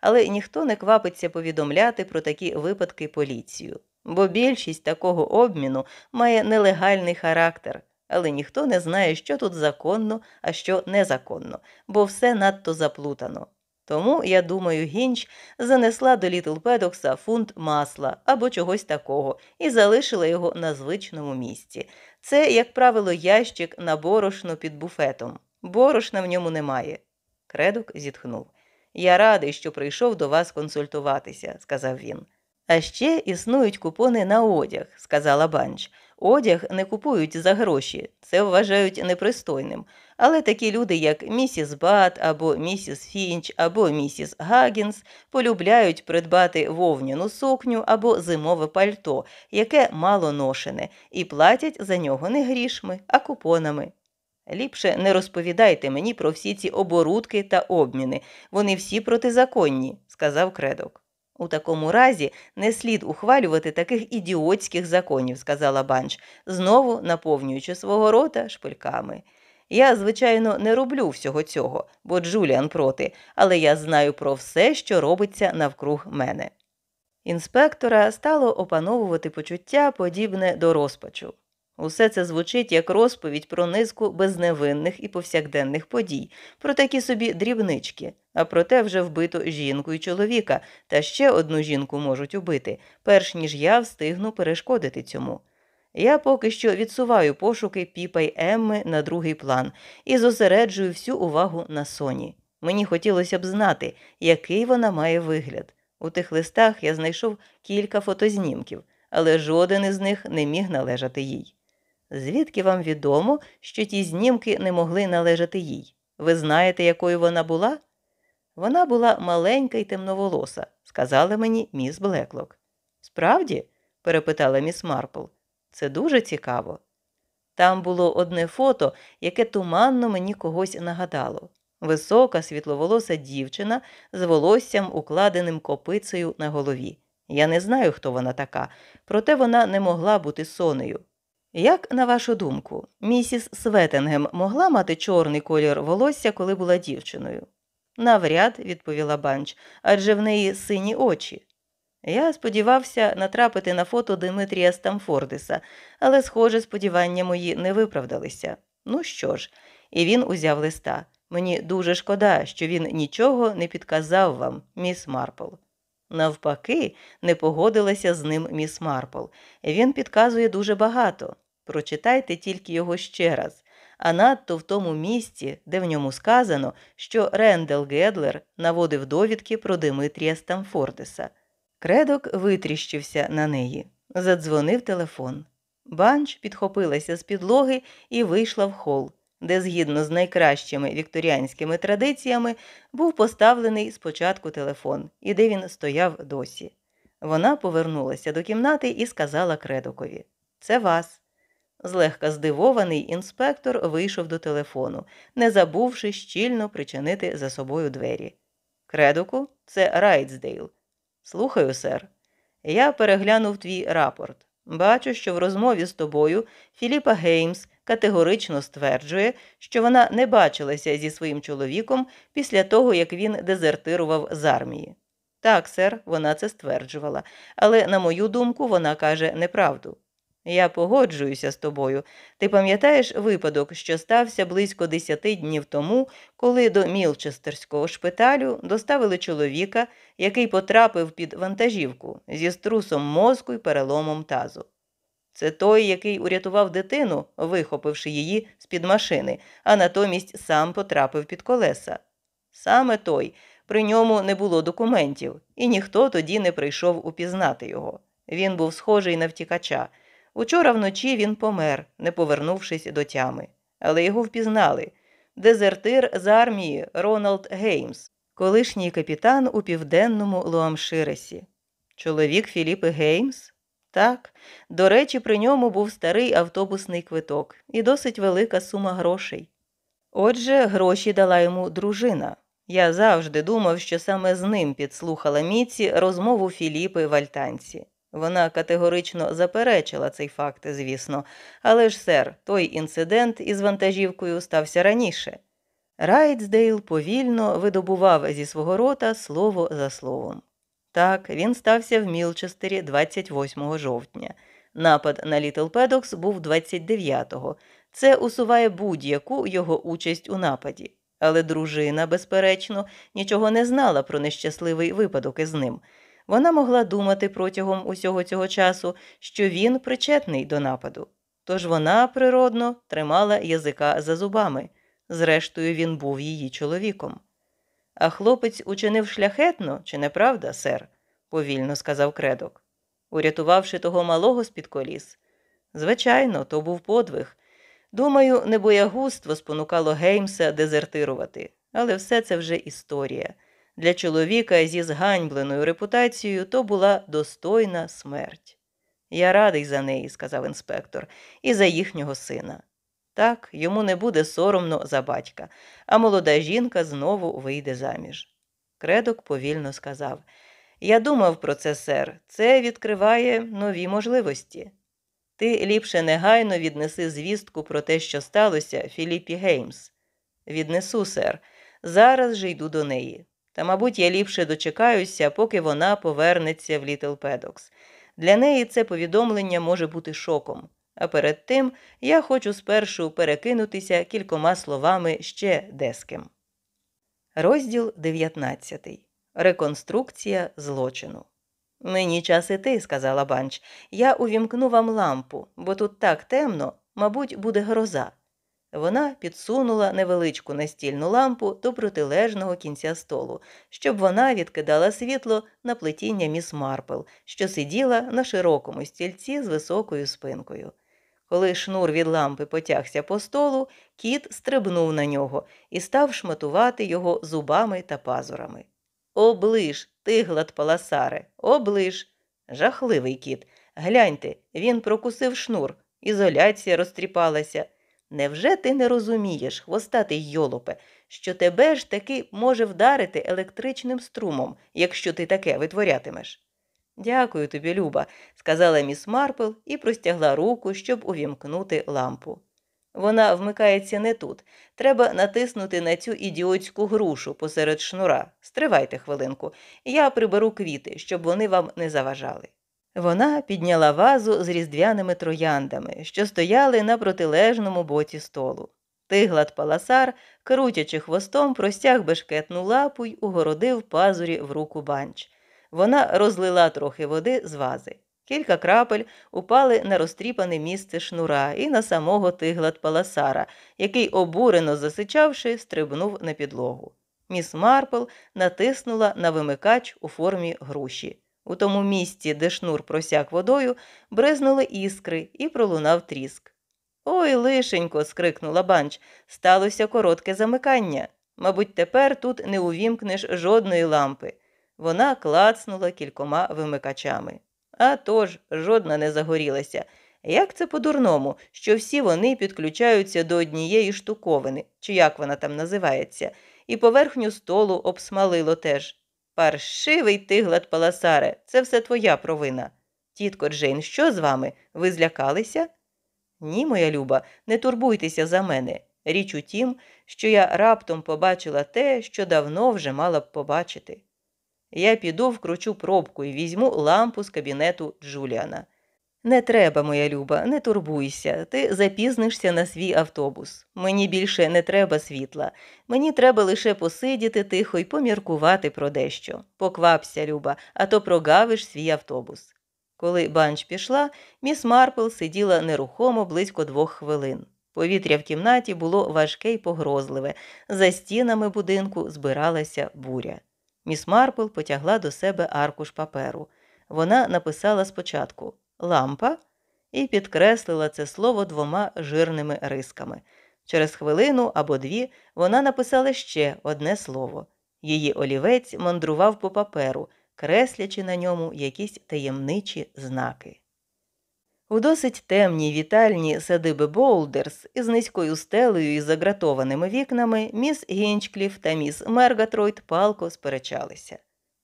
але ніхто не квапиться повідомляти про такі випадки поліцію, бо більшість такого обміну має нелегальний характер, але ніхто не знає, що тут законно, а що незаконно, бо все надто заплутано. Тому, я думаю, Гінч занесла до Літл Педокса фунт масла або чогось такого і залишила його на звичному місці. Це, як правило, ящик на борошно під буфетом. Борошна в ньому немає. Кредок зітхнув. Я радий, що прийшов до вас консультуватися, сказав він. А ще існують купони на одяг, сказала банч. Одяг не купують за гроші, це вважають непристойним. Але такі люди, як місіс Бат або місіс Фінч, або місіс Гагінс, полюбляють придбати вовняну сукню або зимове пальто, яке мало ношене, і платять за нього не грішми, а купонами. Ліпше не розповідайте мені про всі ці оборудки та обміни. Вони всі протизаконні, сказав кредок. У такому разі не слід ухвалювати таких ідіотських законів, сказала банч, знову наповнюючи свого рота шпильками. Я, звичайно, не роблю всього цього, бо Джуліан проти, але я знаю про все, що робиться навкруг мене. Інспектора стало опановувати почуття, подібне до розпачу. Усе це звучить як розповідь про низку безневинних і повсякденних подій, про такі собі дрібнички, а проте вже вбито жінку і чоловіка, та ще одну жінку можуть убити, перш ніж я встигну перешкодити цьому. Я поки що відсуваю пошуки Піпа й Емми на другий план і зосереджую всю увагу на соні. Мені хотілося б знати, який вона має вигляд. У тих листах я знайшов кілька фотознімків, але жоден із них не міг належати їй. Звідки вам відомо, що ті знімки не могли належати їй? Ви знаєте, якою вона була? Вона була маленька й темноволоса, сказала мені міс Блеклок. Справді? перепитала міс Марпл. Це дуже цікаво. Там було одне фото, яке туманно мені когось нагадало висока, світловолоса дівчина з волоссям, укладеним копицею на голові. Я не знаю, хто вона така, проте вона не могла бути сонею. Як, на вашу думку, місіс Светенгем могла мати чорний колір волосся, коли була дівчиною? Навряд, відповіла банч, адже в неї сині очі. Я сподівався натрапити на фото Димитрія Стамфордиса, але, схоже, сподівання мої не виправдалися. Ну що ж, і він узяв листа. Мені дуже шкода, що він нічого не підказав вам, міс Марпл. Навпаки, не погодилася з ним міс Марпл. Він підказує дуже багато. Прочитайте тільки його ще раз, а надто в тому місці, де в ньому сказано, що Рендел Гедлер наводив довідки про Димитрія Стамфордиса. Кредок витріщився на неї. Задзвонив телефон. Банч підхопилася з підлоги і вийшла в хол, де, згідно з найкращими вікторіанськими традиціями, був поставлений спочатку телефон і де він стояв досі. Вона повернулася до кімнати і сказала Кредокові Це вас. Злегка здивований інспектор вийшов до телефону, не забувши щільно причинити за собою двері. Кредоку, це Райтсдейл. Слухаю, сер. Я переглянув твій рапорт. Бачу, що в розмові з тобою Філіпа Геймс категорично стверджує, що вона не бачилася зі своїм чоловіком після того, як він дезертирував з армії. Так, сер, вона це стверджувала, але, на мою думку, вона каже неправду. Я погоджуюся з тобою. Ти пам'ятаєш випадок, що стався близько десяти днів тому, коли до Мілчестерського шпиталю доставили чоловіка, який потрапив під вантажівку зі струсом мозку і переломом тазу. Це той, який урятував дитину, вихопивши її з під машини, а натомість сам потрапив під колеса. Саме той, при ньому не було документів, і ніхто тоді не прийшов упізнати його. Він був схожий на втікача. Учора вночі він помер, не повернувшись до тями, але його впізнали дезертир з армії Роналд Геймс, колишній капітан у південному Луамширесі. Чоловік Філіпи Геймс? Так, до речі, при ньому був старий автобусний квиток і досить велика сума грошей. Отже, гроші дала йому дружина. Я завжди думав, що саме з ним підслухала Міці розмову Філіпи в Альтанці. Вона категорично заперечила цей факт, звісно, але ж, сер, той інцидент із вантажівкою стався раніше. Райтсдейл повільно видобував зі свого рота слово за словом. Так, він стався в Мілчестері 28 жовтня. Напад на Літл Педокс був 29-го. Це усуває будь-яку його участь у нападі. Але дружина, безперечно, нічого не знала про нещасливий випадок із ним. Вона могла думати протягом усього цього часу, що він причетний до нападу. Тож вона природно тримала язика за зубами. Зрештою, він був її чоловіком. А хлопець учинив шляхетно, чи не правда, сер? повільно сказав кредок, урятувавши того малого з під коліс. Звичайно, то був подвиг. Думаю, небоягузтво спонукало Геймса дезертирувати, але все це вже історія. Для чоловіка зі зганьбленою репутацією то була достойна смерть. Я радий за неї, сказав інспектор, і за їхнього сина. Так, йому не буде соромно за батька, а молода жінка знову вийде заміж. Кредок повільно сказав Я думав про це, сер, це відкриває нові можливості. Ти ліпше негайно віднеси звістку про те, що сталося Філіпі Геймс. Віднесу, сер, зараз же йду до неї. Та, мабуть, я ліпше дочекаюся, поки вона повернеться в Літл Педокс. Для неї це повідомлення може бути шоком. А перед тим я хочу спершу перекинутися кількома словами ще деским. Розділ 19. Реконструкція злочину. Мені час іти, сказала банч. Я увімкну вам лампу, бо тут так темно, мабуть, буде гроза. Вона підсунула невеличку настільну лампу до протилежного кінця столу, щоб вона відкидала світло на плетіння міс Марпл, що сиділа на широкому стільці з високою спинкою. Коли шнур від лампи потягся по столу, кіт стрибнув на нього і став шматувати його зубами та пазурами. Оближ, тиглад паласаре, оближ. Жахливий кіт. Гляньте, він прокусив шнур, ізоляція розтріпалася. Невже ти не розумієш, хвостатий йолопе, що тебе ж таки може вдарити електричним струмом, якщо ти таке витворятимеш? Дякую тобі, Люба, сказала міс Марпл і простягла руку, щоб увімкнути лампу. Вона вмикається не тут. Треба натиснути на цю ідіотську грушу посеред шнура. Стривайте хвилинку, я приберу квіти, щоб вони вам не заважали. Вона підняла вазу з різдвяними трояндами, що стояли на протилежному боці столу. Тиглад паласар, крутячи хвостом, простяг бешкетну лапу й угородив пазурі в руку банч. Вона розлила трохи води з вази. Кілька крапель упали на розтріпане місце шнура і на самого тиглад паласара, який, обурено засичавши, стрибнув на підлогу. Міс Марпл натиснула на вимикач у формі груші. У тому місці, де шнур просяк водою, бризнули іскри і пролунав тріск. Ой, лишенько. скрикнула банч. Сталося коротке замикання. Мабуть, тепер тут не увімкнеш жодної лампи. Вона клацнула кількома вимикачами. А тож, жодна не загорілася. Як це по-дурному, що всі вони підключаються до однієї штуковини, чи як вона там називається, і поверхню столу обсмалило теж. Паршивий ти, Гладпаласаре, це все твоя провина. Тітко Джейн, що з вами? Ви злякалися? Ні, моя люба, не турбуйтеся за мене. Річ у тім, що я раптом побачила те, що давно вже мала б побачити. Я піду вкручу пробку і візьму лампу з кабінету Джуліана. Не треба, моя люба, не турбуйся, ти запізнишся на свій автобус. Мені більше не треба світла. Мені треба лише посидіти тихо і поміркувати про дещо. Поквапся, люба, а то прогавиш свій автобус. Коли банч пішла, міс Марпл сиділа нерухомо близько двох хвилин. Повітря в кімнаті було важке й погрозливе. За стінами будинку збиралася буря. Міс Марпл потягла до себе аркуш паперу. Вона написала спочатку лампа і підкреслила це слово двома жирними рисками. Через хвилину або дві вона написала ще одне слово. Її олівець мандрував по паперу, креслячи на ньому якісь таємничі знаки. У досить темній вітальні садиби Болдерс із низькою стелею і загратованими вікнами міс Гінчкліф та міс Мергатройд палко сперечалися.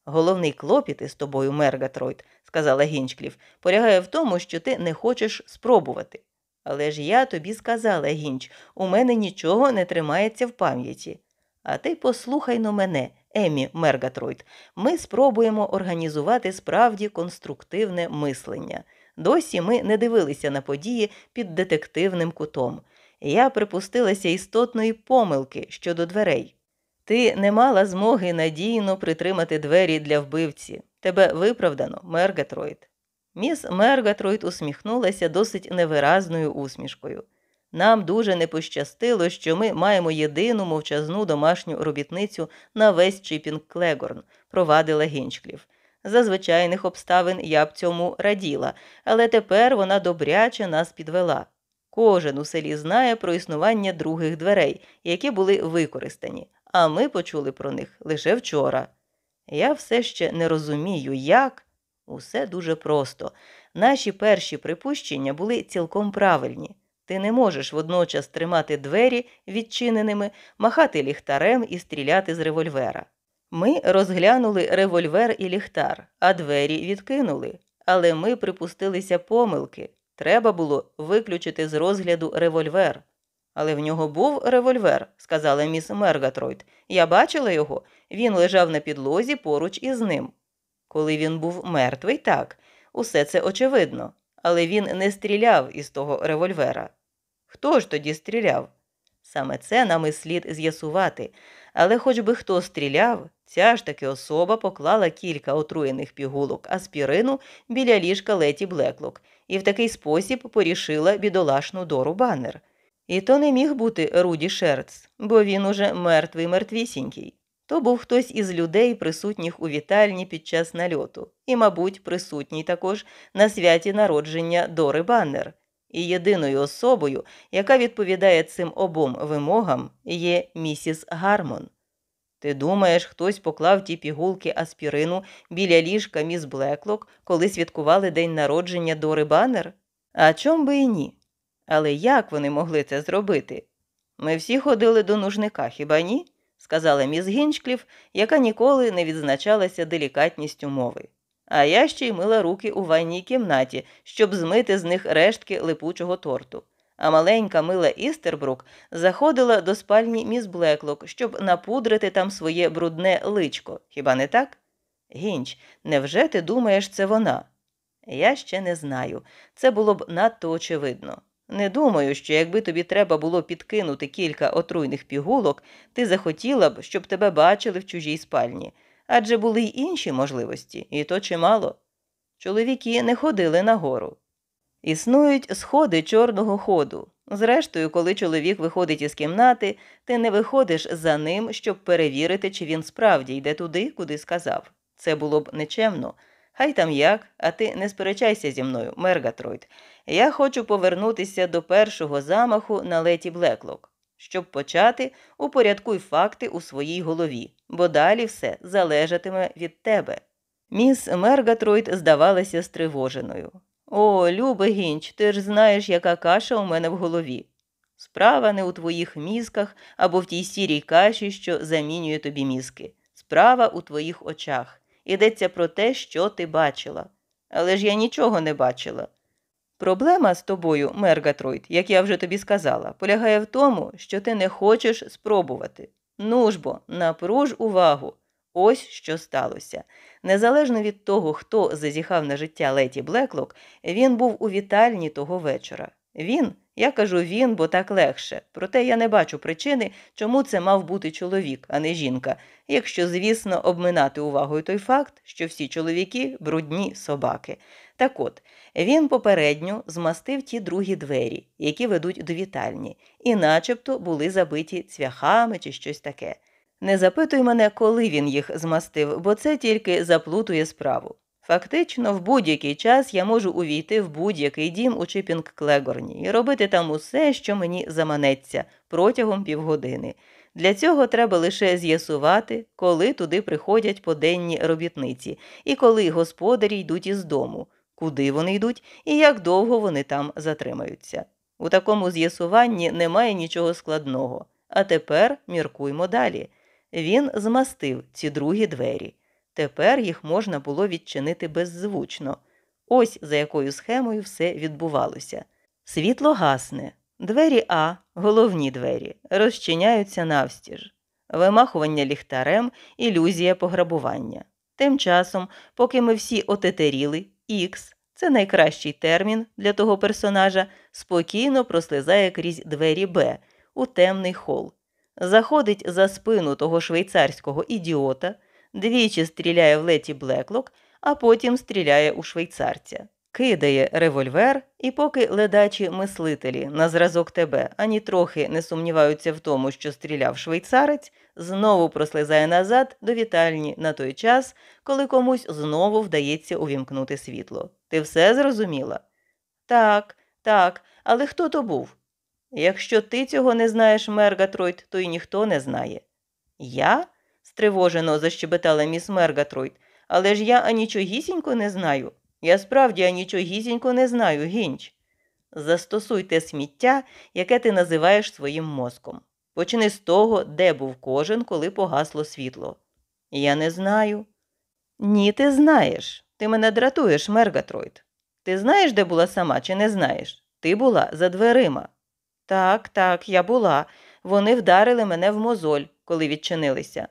Головний клопіт із тобою, Мергатройд, сказала Гінчкліф, полягає в тому, що ти не хочеш спробувати. Але ж я тобі сказала, Гінч, у мене нічого не тримається в пам'яті. А ти послухай но мене, Емі Мергатройд, ми спробуємо організувати справді конструктивне мислення. Досі ми не дивилися на події під детективним кутом. Я припустилася істотної помилки щодо дверей. Ти не мала змоги надійно притримати двері для вбивці. Тебе виправдано, Мергатроїд. Міс Мергатроїд усміхнулася досить невиразною усмішкою. Нам дуже не пощастило, що ми маємо єдину мовчазну домашню робітницю на весь Чіпінг Клегорн, провадила Гінчкліф. За звичайних обставин я б цьому раділа, але тепер вона добряче нас підвела. Кожен у селі знає про існування других дверей, які були використані, а ми почули про них лише вчора. Я все ще не розумію, як. Усе дуже просто. Наші перші припущення були цілком правильні. Ти не можеш водночас тримати двері відчиненими, махати ліхтарем і стріляти з револьвера. Ми розглянули револьвер і ліхтар, а двері відкинули. Але ми припустилися помилки. Треба було виключити з розгляду револьвер. Але в нього був револьвер, сказала міс Мергатройд. Я бачила його, він лежав на підлозі поруч із ним. Коли він був мертвий, так, усе це очевидно, але він не стріляв із того револьвера. Хто ж тоді стріляв? Саме це нам і слід з'ясувати. Але хоч би хто стріляв, ця ж таки особа поклала кілька отруєних пігулок аспірину біля ліжка Леті Блеклок і в такий спосіб порішила бідолашну дору банер. І то не міг бути Руді Шерц, бо він уже мертвий мертвісінький. То був хтось із людей, присутніх у вітальні під час нальоту, і, мабуть, присутній також на святі народження Дори Баннер. І єдиною особою, яка відповідає цим обом вимогам, є місіс Гармон. Ти думаєш, хтось поклав ті пігулки аспірину біля ліжка міс Блеклок, коли святкували день народження Дори Баннер? А чом би і ні? Але як вони могли це зробити? Ми всі ходили до нужника, хіба ні? сказала міс Гінчкліф, яка ніколи не відзначалася делікатністю мови. А я ще й мила руки у ванній кімнаті, щоб змити з них рештки липучого торту. А маленька мила Істербрук заходила до спальні міс Блеклок, щоб напудрити там своє брудне личко. Хіба не так? Гінч, невже ти думаєш, це вона? Я ще не знаю. Це було б надто очевидно. Не думаю, що якби тобі треба було підкинути кілька отруйних пігулок, ти захотіла б, щоб тебе бачили в чужій спальні, адже були й інші можливості, і то чимало. Чоловіки не ходили нагору. Існують сходи чорного ходу. Зрештою, коли чоловік виходить із кімнати, ти не виходиш за ним, щоб перевірити, чи він справді йде туди, куди сказав. Це було б нечемно. Хай там як, а ти не сперечайся зі мною, Мергатройд. Я хочу повернутися до першого замаху на леті Блеклок. Щоб почати, упорядкуй факти у своїй голові, бо далі все залежатиме від тебе. Міс Мергатройд здавалася стривоженою. О, любе гінч, ти ж знаєш, яка каша у мене в голові. Справа не у твоїх мізках або в тій сірій каші, що замінює тобі мізки. Справа у твоїх очах. Йдеться про те, що ти бачила. Але ж я нічого не бачила. Проблема з тобою, Мергатройд, як я вже тобі сказала, полягає в тому, що ти не хочеш спробувати. Ну ж бо, напруж увагу. Ось що сталося. Незалежно від того, хто зазіхав на життя Леті Блеклок, він був у вітальні того вечора. Він, я кажу він, бо так легше. Проте я не бачу причини, чому це мав бути чоловік, а не жінка, якщо, звісно, обминати увагою той факт, що всі чоловіки брудні собаки. Так от, він попередньо змастив ті другі двері, які ведуть до вітальні, і начебто були забиті цвяхами чи щось таке. Не запитуй мене, коли він їх змастив, бо це тільки заплутує справу. Фактично, в будь-який час я можу увійти в будь-який дім у Чипінг Клегорні і робити там усе, що мені заманеться протягом півгодини. Для цього треба лише з'ясувати, коли туди приходять поденні робітниці, і коли господарі йдуть із дому, куди вони йдуть і як довго вони там затримаються. У такому з'ясуванні немає нічого складного. А тепер міркуймо далі. Він змастив ці другі двері. Тепер їх можна було відчинити беззвучно. Ось за якою схемою все відбувалося. Світло гасне. Двері А, головні двері, розчиняються навстіж. Вимахування ліхтарем, ілюзія пограбування. Тим часом, поки ми всі отетеріли, Ікс, це найкращий термін для того персонажа, спокійно прослизає крізь двері Б у темний хол. Заходить за спину того швейцарського ідіота, двічі стріляє в леті Блеклок, а потім стріляє у швейцарця. Кидає револьвер, і поки ледачі мислителі на зразок тебе ані трохи не сумніваються в тому, що стріляв швейцарець, знову прослизає назад до вітальні на той час, коли комусь знову вдається увімкнути світло. Ти все зрозуміла? Так, так, але хто то був? Якщо ти цього не знаєш, Мергатройд, то й ніхто не знає. Я? Стривожено защебетала міс Мергатройд, але ж я анічогісінько не знаю. Я справді анічогісінько не знаю, гінч. Застосуй те сміття, яке ти називаєш своїм мозком. Почни з того, де був кожен, коли погасло світло. Я не знаю. Ні, ти знаєш. Ти мене дратуєш, Мергатройд. Ти знаєш, де була сама, чи не знаєш? Ти була за дверима. Так, так, я була. Вони вдарили мене в мозоль, коли відчинилися.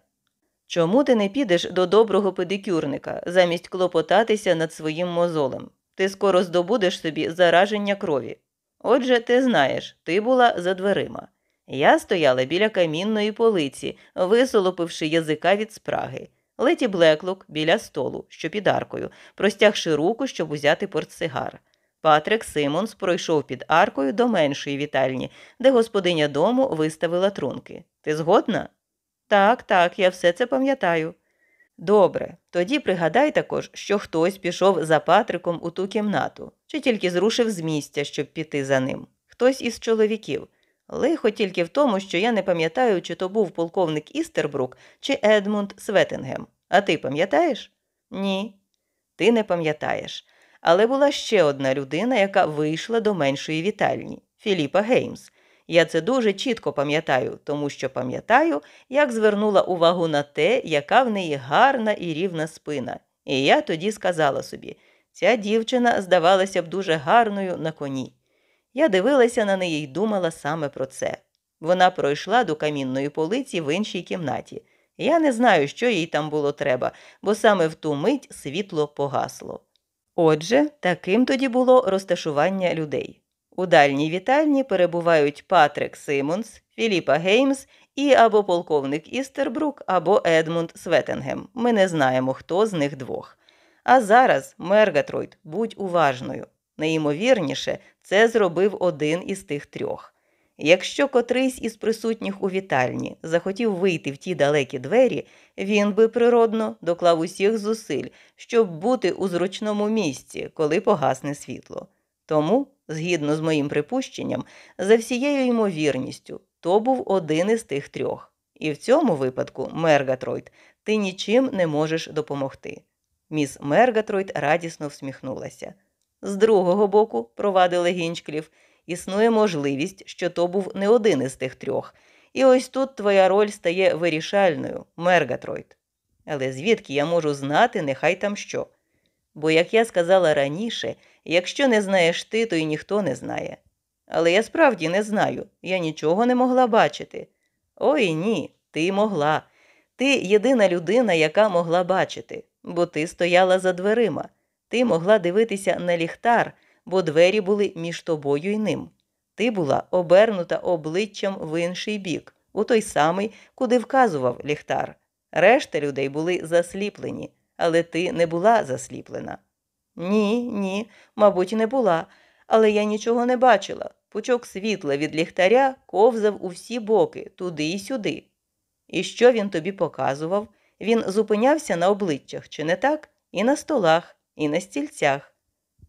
Чому ти не підеш до доброго педикюрника, замість клопотатися над своїм мозолем? Ти скоро здобудеш собі зараження крові. Отже, ти знаєш, ти була за дверима. Я стояла біля камінної полиці, висолопивши язика від спраги. Леті Блеклук біля столу, що під аркою, простягши руку, щоб узяти портсигар. Патрик Симонс пройшов під аркою до меншої вітальні, де господиня дому виставила трунки. Ти згодна? Так, так, я все це пам'ятаю. Добре, тоді пригадай також, що хтось пішов за Патриком у ту кімнату, чи тільки зрушив з місця, щоб піти за ним. Хтось із чоловіків. Лихо тільки в тому, що я не пам'ятаю, чи то був полковник Істербрук, чи Едмунд Светенгем. А ти пам'ятаєш? Ні. Ти не пам'ятаєш. Але була ще одна людина, яка вийшла до меншої вітальні Філіпа Геймс. Я це дуже чітко пам'ятаю, тому що пам'ятаю, як звернула увагу на те, яка в неї гарна і рівна спина. І я тоді сказала собі ця дівчина здавалася б дуже гарною на коні. Я дивилася на неї і думала саме про це. Вона пройшла до камінної полиці в іншій кімнаті. Я не знаю, що їй там було треба, бо саме в ту мить світло погасло. Отже, таким тоді було розташування людей. У дальній вітальні перебувають Патрик Симонс, Філіпа Геймс і або полковник Істербрук, або Едмунд Светенгем. Ми не знаємо, хто з них двох. А зараз, Мергатройд, будь уважною. Найімовірніше, це зробив один із тих трьох. Якщо котрийсь із присутніх у вітальні захотів вийти в ті далекі двері, він би природно доклав усіх зусиль, щоб бути у зручному місці, коли погасне світло. Тому, згідно з моїм припущенням, за всією ймовірністю, то був один із тих трьох. І в цьому випадку, Мергатройд, ти нічим не можеш допомогти. Міс Мергатройд радісно всміхнулася. З другого боку, провадила Гінчкліф, існує можливість, що то був не один із тих трьох. І ось тут твоя роль стає вирішальною, Мергатройд. Але звідки я можу знати, нехай там що? Бо, як я сказала раніше, якщо не знаєш ти, то й ніхто не знає. Але я справді не знаю, я нічого не могла бачити. Ой ні, ти могла. Ти єдина людина, яка могла бачити, бо ти стояла за дверима. Ти могла дивитися на ліхтар, бо двері були між тобою і ним. Ти була обернута обличчям в інший бік, у той самий, куди вказував ліхтар. Решта людей були засліплені, але ти не була засліплена. Ні, ні, мабуть, не була, але я нічого не бачила. Пучок світла від ліхтаря ковзав у всі боки, туди і сюди. І що він тобі показував? Він зупинявся на обличчях, чи не так? І на столах, і на стільцях.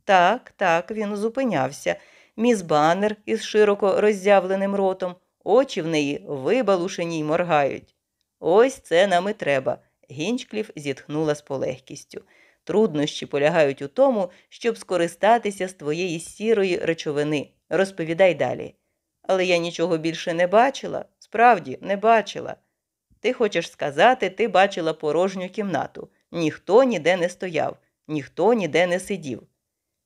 Так, так, він зупинявся. Міс банер із широко роззявленим ротом, очі в неї вибалушені й моргають. Ось це нам і треба. Гінчкліф зітхнула з полегкістю. Труднощі полягають у тому, щоб скористатися з твоєї сірої речовини. Розповідай далі. Але я нічого більше не бачила, справді не бачила. Ти хочеш сказати, ти бачила порожню кімнату. Ніхто ніде не стояв, ніхто ніде не сидів.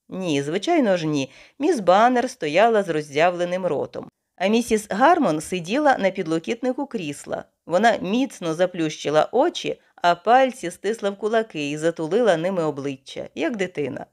Ні, звичайно ж, ні. Міс Баннер стояла з роззявленим ротом, а місіс Гармон сиділа на підлокітнику крісла. Вона міцно заплющила очі, а пальці стисла в кулаки і затулила ними обличчя, як дитина.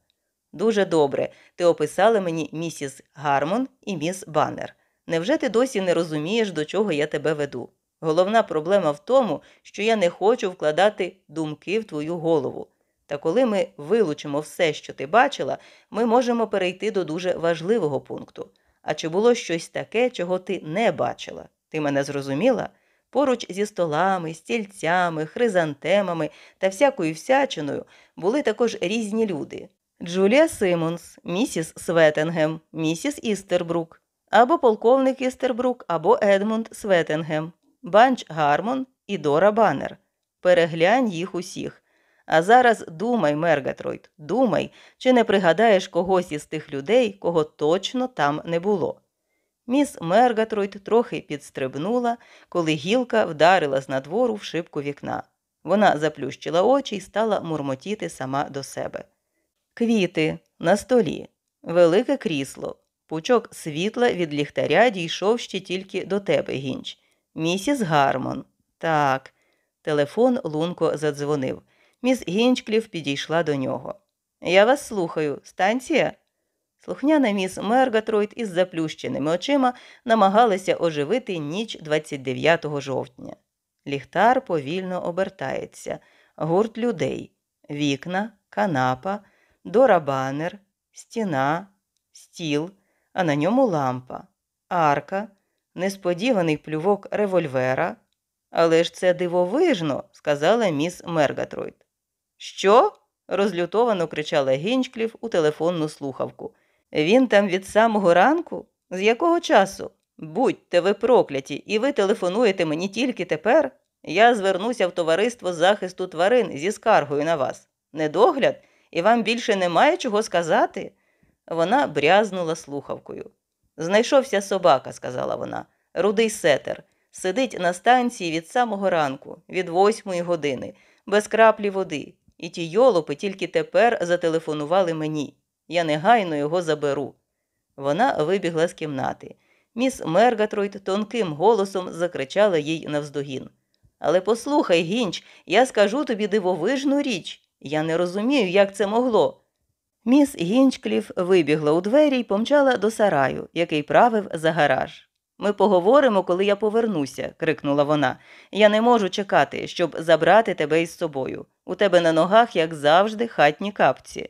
Дуже добре, ти описала мені місіс Гармон і міс Баннер. Невже ти досі не розумієш, до чого я тебе веду? Головна проблема в тому, що я не хочу вкладати думки в твою голову. Та коли ми вилучимо все, що ти бачила, ми можемо перейти до дуже важливого пункту. А чи було щось таке, чого ти не бачила? Ти мене зрозуміла? Поруч зі столами, стільцями, хризантемами та всякою всячиною були також різні люди: Джулія Симонс, місіс Светенгем, місіс Істербрук, або полковник Істербрук, або Едмунд Светенгем, Банч Гармон і Дора Баннер. Переглянь їх усіх. А зараз думай, Мергатройд, думай, чи не пригадаєш когось із тих людей, кого точно там не було. Міс Мергатройд трохи підстрибнула, коли гілка вдарила з надвору в шибку вікна. Вона заплющила очі і стала мурмотіти сама до себе. Квіти на столі, велике крісло, пучок світла від ліхтаря дійшов ще тільки до тебе, гінч. Місіс Гармон. Так. Телефон лунко задзвонив. Міс Гінчкліф підійшла до нього. Я вас слухаю. Станція? Слухняна міс Мергатройд із заплющеними очима намагалася оживити ніч 29 жовтня. Ліхтар повільно обертається, гурт людей, вікна, канапа, дорабанер, стіна, стіл, а на ньому лампа, арка, несподіваний плювок револьвера. Але ж це дивовижно, сказала міс Мергатройд. Що? розлютовано кричала Гінчкліф у телефонну слухавку. Він там від самого ранку? З якого часу? Будьте ви прокляті, і ви телефонуєте мені тільки тепер. Я звернуся в товариство захисту тварин зі скаргою на вас. Недогляд, і вам більше немає чого сказати. Вона брязнула слухавкою. Знайшовся собака, сказала вона, рудий сетер. Сидить на станції від самого ранку, від восьмої години, без краплі води. І ті йолопи тільки тепер зателефонували мені. Я негайно його заберу. Вона вибігла з кімнати. Міс Мергатройд тонким голосом закричала їй навздогін. Але послухай, Гінч, я скажу тобі дивовижну річ. Я не розумію, як це могло. Міс Гінчкліф вибігла у двері і помчала до сараю, який правив за гараж. Ми поговоримо, коли я повернуся, крикнула вона. Я не можу чекати, щоб забрати тебе із собою. У тебе на ногах, як завжди, хатні капці.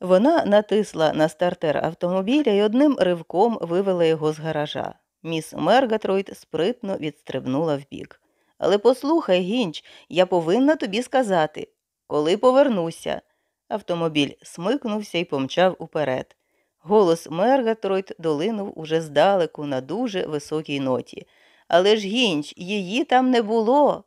Вона натисла на стартер автомобіля і одним ривком вивела його з гаража. Міс Мергатройд спритно відстрибнула вбік. Але послухай, Гінч, я повинна тобі сказати, коли повернуся. Автомобіль смикнувся і помчав уперед. Голос Мергатройд долинув уже здалеку на дуже високій ноті. Але ж гінч, її там не було.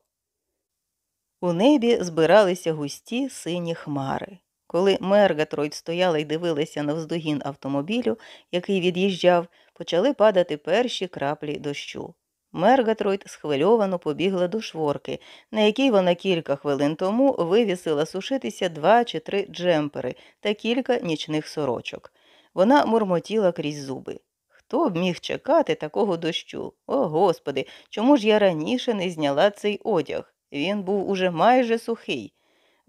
У небі збиралися густі сині хмари. Коли Мергатройд стояла і дивилася навздогін автомобілю, який від'їжджав, почали падати перші краплі дощу. Мергатройд схвильовано побігла до шворки, на якій вона кілька хвилин тому вивісила сушитися два чи три джемпери та кілька нічних сорочок. Вона мурмотіла крізь зуби. Хто б міг чекати такого дощу? О, господи, чому ж я раніше не зняла цей одяг? Він був уже майже сухий.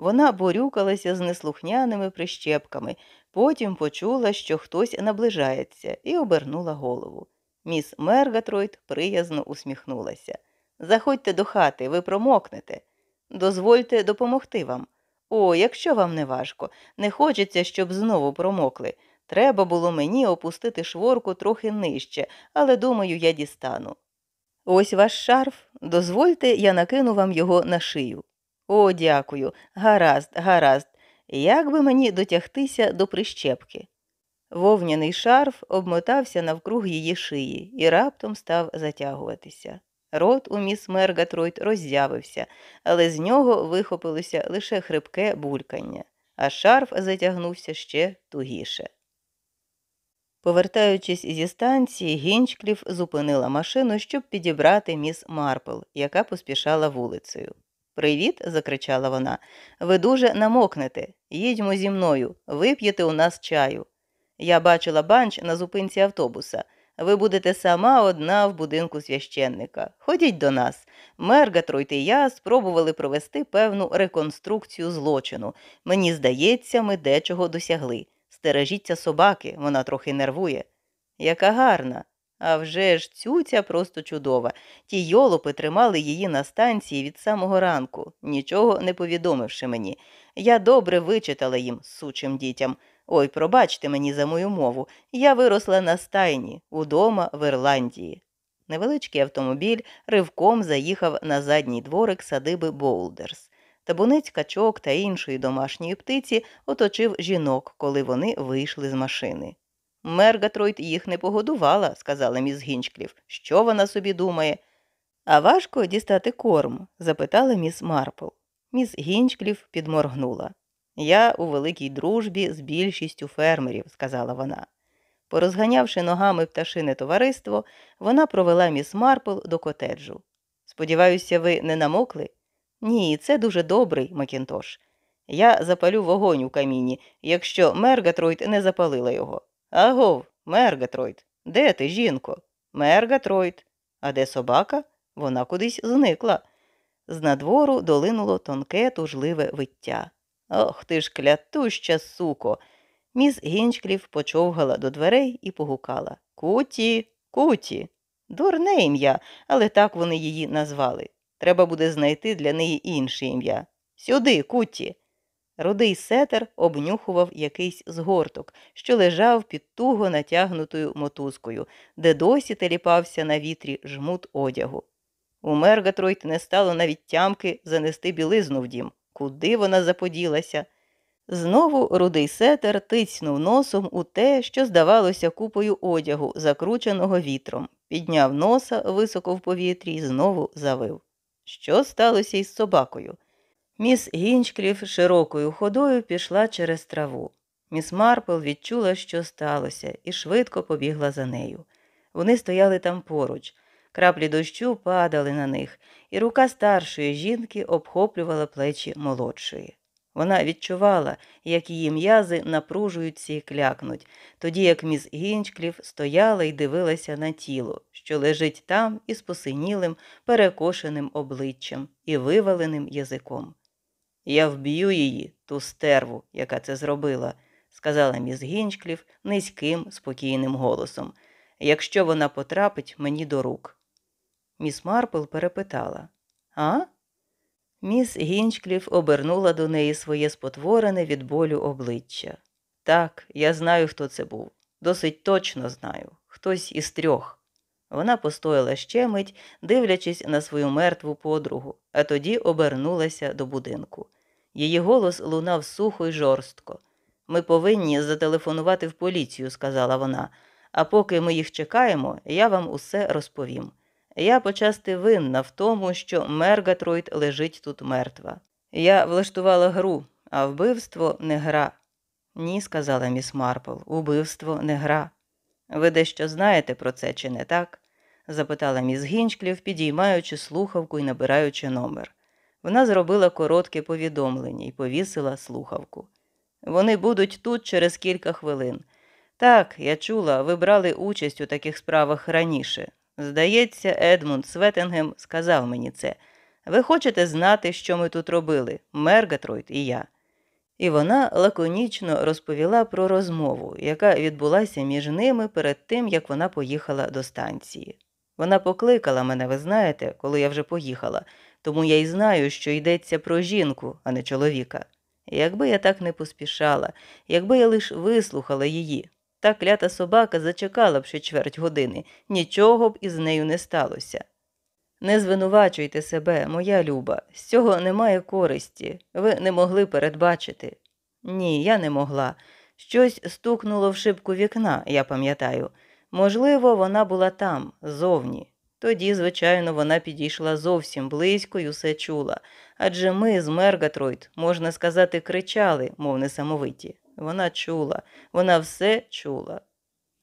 Вона борюкалася з неслухняними прищепками, потім почула, що хтось наближається, і обернула голову. Міс Мергатройд приязно усміхнулася. Заходьте до хати, ви промокнете. Дозвольте допомогти вам. О, якщо вам не важко, не хочеться, щоб знову промокли. Треба було мені опустити шворку трохи нижче, але думаю, я дістану. Ось ваш шарф, дозвольте, я накину вам його на шию. О, дякую, гаразд, гаразд. Як би мені дотягтися до прищепки? Вовняний шарф обмотався навкруг її шиї і раптом став затягуватися. Рот у міс Мергатройд роззявився, але з нього вихопилося лише хрипке булькання, а шарф затягнувся ще тугіше. Повертаючись зі станції, Гінчкліф зупинила машину, щоб підібрати міс Марпл, яка поспішала вулицею. Привіт, закричала вона. Ви дуже намокнете. Їдьмо зі мною, вип'єте у нас чаю. Я бачила банч на зупинці автобуса. Ви будете сама одна в будинку священника. Ходіть до нас. Мер Гатройт і я спробували провести певну реконструкцію злочину. Мені здається, ми дечого досягли. Стережіться собаки, вона трохи нервує. Яка гарна. А вже ж цюця просто чудова. Ті йолопи тримали її на станції від самого ранку, нічого не повідомивши мені. Я добре вичитала їм, сучим дітям. Ой, пробачте мені за мою мову. Я виросла на стайні, удома в Ірландії. Невеличкий автомобіль ривком заїхав на задній дворик садиби Боулдерс. Табунець качок та іншої домашньої птиці оточив жінок, коли вони вийшли з машини. Мергатройд їх не погодувала, сказала міс Гінчкліф. Що вона собі думає? А важко дістати корм? запитала міс Марпл. Міс Гінчкліф підморгнула. Я у великій дружбі з більшістю фермерів, сказала вона. Порозганявши ногами пташине товариство, вона провела міс Марпл до котеджу. Сподіваюся, ви не намокли? Ні, це дуже добрий макінтош. Я запалю вогонь у каміні, якщо Мергатройд не запалила його. Агов, Мергатройд, де ти, жінко? Мергатройд. А де собака? Вона кудись зникла. З надвору долинуло тонке тужливе виття. Ох ти ж клятуща, суко. Міс Гінчкліф почовгала до дверей і погукала Куті, куті. Дурне ім'я, але так вони її назвали. Треба буде знайти для неї інше ім'я. Сюди, куті. Рудий сетер обнюхував якийсь згорток, що лежав під туго натягнутою мотузкою, де досі теліпався на вітрі жмут одягу. У Мергатройт не стало навіть тямки занести білизну в дім. Куди вона заподілася? Знову рудий сетер тицьнув носом у те, що здавалося купою одягу, закрученого вітром, підняв носа високо в повітрі і знову завив. Що сталося із собакою? Міс Гінчкліф широкою ходою пішла через траву. Міс Марпл відчула, що сталося, і швидко побігла за нею. Вони стояли там поруч. Краплі дощу падали на них, і рука старшої жінки обхоплювала плечі молодшої. Вона відчувала, як її м'язи напружуються і клякнуть, тоді як міс Гінчкліф стояла і дивилася на тіло, що лежить там із посинілим, перекошеним обличчям і виваленим язиком. Я вб'ю її, ту стерву, яка це зробила, сказала міс Гінчкліф низьким, спокійним голосом, якщо вона потрапить мені до рук. Міс Марпл перепитала А? Міс Гінчкліф обернула до неї своє спотворене від болю обличчя. Так, я знаю, хто це був. Досить точно знаю. Хтось із трьох. Вона постояла ще мить, дивлячись на свою мертву подругу, а тоді обернулася до будинку. Її голос лунав сухо й жорстко. Ми повинні зателефонувати в поліцію, сказала вона. А поки ми їх чекаємо, я вам усе розповім. Я почасти винна в тому, що Мергатройд лежить тут мертва. Я влаштувала гру, а вбивство не гра. Ні, сказала міс Марпл, убивство не гра. Ви дещо знаєте про це, чи не так? запитала міс Гінчклів, підіймаючи слухавку і набираючи номер. Вона зробила коротке повідомлення і повісила слухавку. Вони будуть тут через кілька хвилин. Так, я чула, ви брали участь у таких справах раніше. Здається, Едмунд Светенгем сказав мені це. Ви хочете знати, що ми тут робили, Мергатройд і я. І вона лаконічно розповіла про розмову, яка відбулася між ними перед тим, як вона поїхала до станції. Вона покликала мене, ви знаєте, коли я вже поїхала, тому я й знаю, що йдеться про жінку, а не чоловіка. Якби я так не поспішала, якби я лиш вислухала її, та клята собака зачекала б ще чверть години, нічого б із нею не сталося. Не звинувачуйте себе, моя люба, з цього немає користі, ви не могли передбачити. Ні, я не могла. Щось стукнуло в шибку вікна, я пам'ятаю. Можливо, вона була там, зовні. Тоді, звичайно, вона підійшла зовсім близько і усе чула. Адже ми з Мергатройд, можна сказати, кричали, мов несамовиті. Вона чула, вона все чула.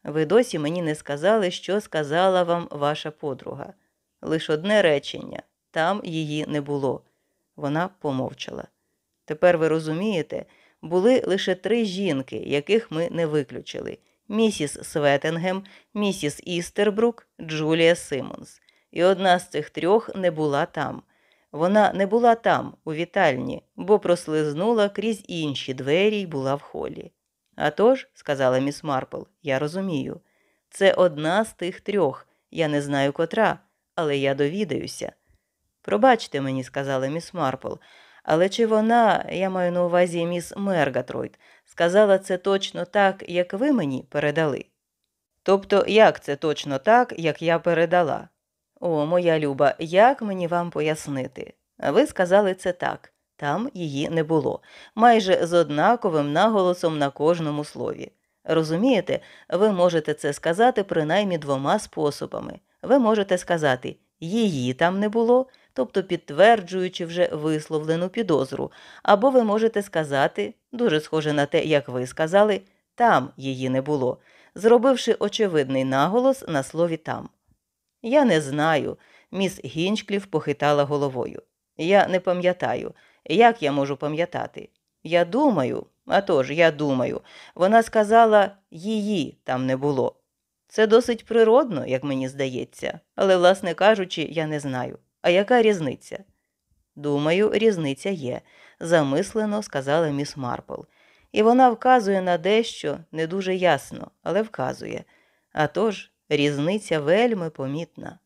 Ви досі мені не сказали, що сказала вам ваша подруга. Лиш одне речення там її не було. Вона помовчала. Тепер ви розумієте, були лише три жінки, яких ми не виключили місіс Светенгем, місіс Істербрук, Джулія Симонс. І одна з цих трьох не була там. Вона не була там, у вітальні, бо прослизнула крізь інші двері й була в холі. «А тож», – сказала міс Марпл, я розумію. Це одна з тих трьох. Я не знаю котра, але я довідаюся. Пробачте мені, сказала міс Марпл, але чи вона, я маю на увазі міс Мергатройд, сказала це точно так, як ви мені передали? Тобто, як це точно так, як я передала? О, моя люба, як мені вам пояснити? Ви сказали це так. Там її не було, майже з однаковим наголосом на кожному слові. Розумієте, ви можете це сказати принаймні двома способами. Ви можете сказати її там не було, тобто підтверджуючи вже висловлену підозру, або ви можете сказати, дуже схоже на те, як ви сказали, там її не було, зробивши очевидний наголос на слові там. Я не знаю. Міс Гінчклів похитала головою. Я не пам'ятаю. Як я можу пам'ятати? Я думаю, а тож, я думаю, вона сказала, її там не було. Це досить природно, як мені здається, але, власне кажучи, я не знаю. А яка різниця? Думаю, різниця є, замислено сказала міс Марпл. І вона вказує на дещо не дуже ясно, але вказує. А тож, різниця вельми помітна.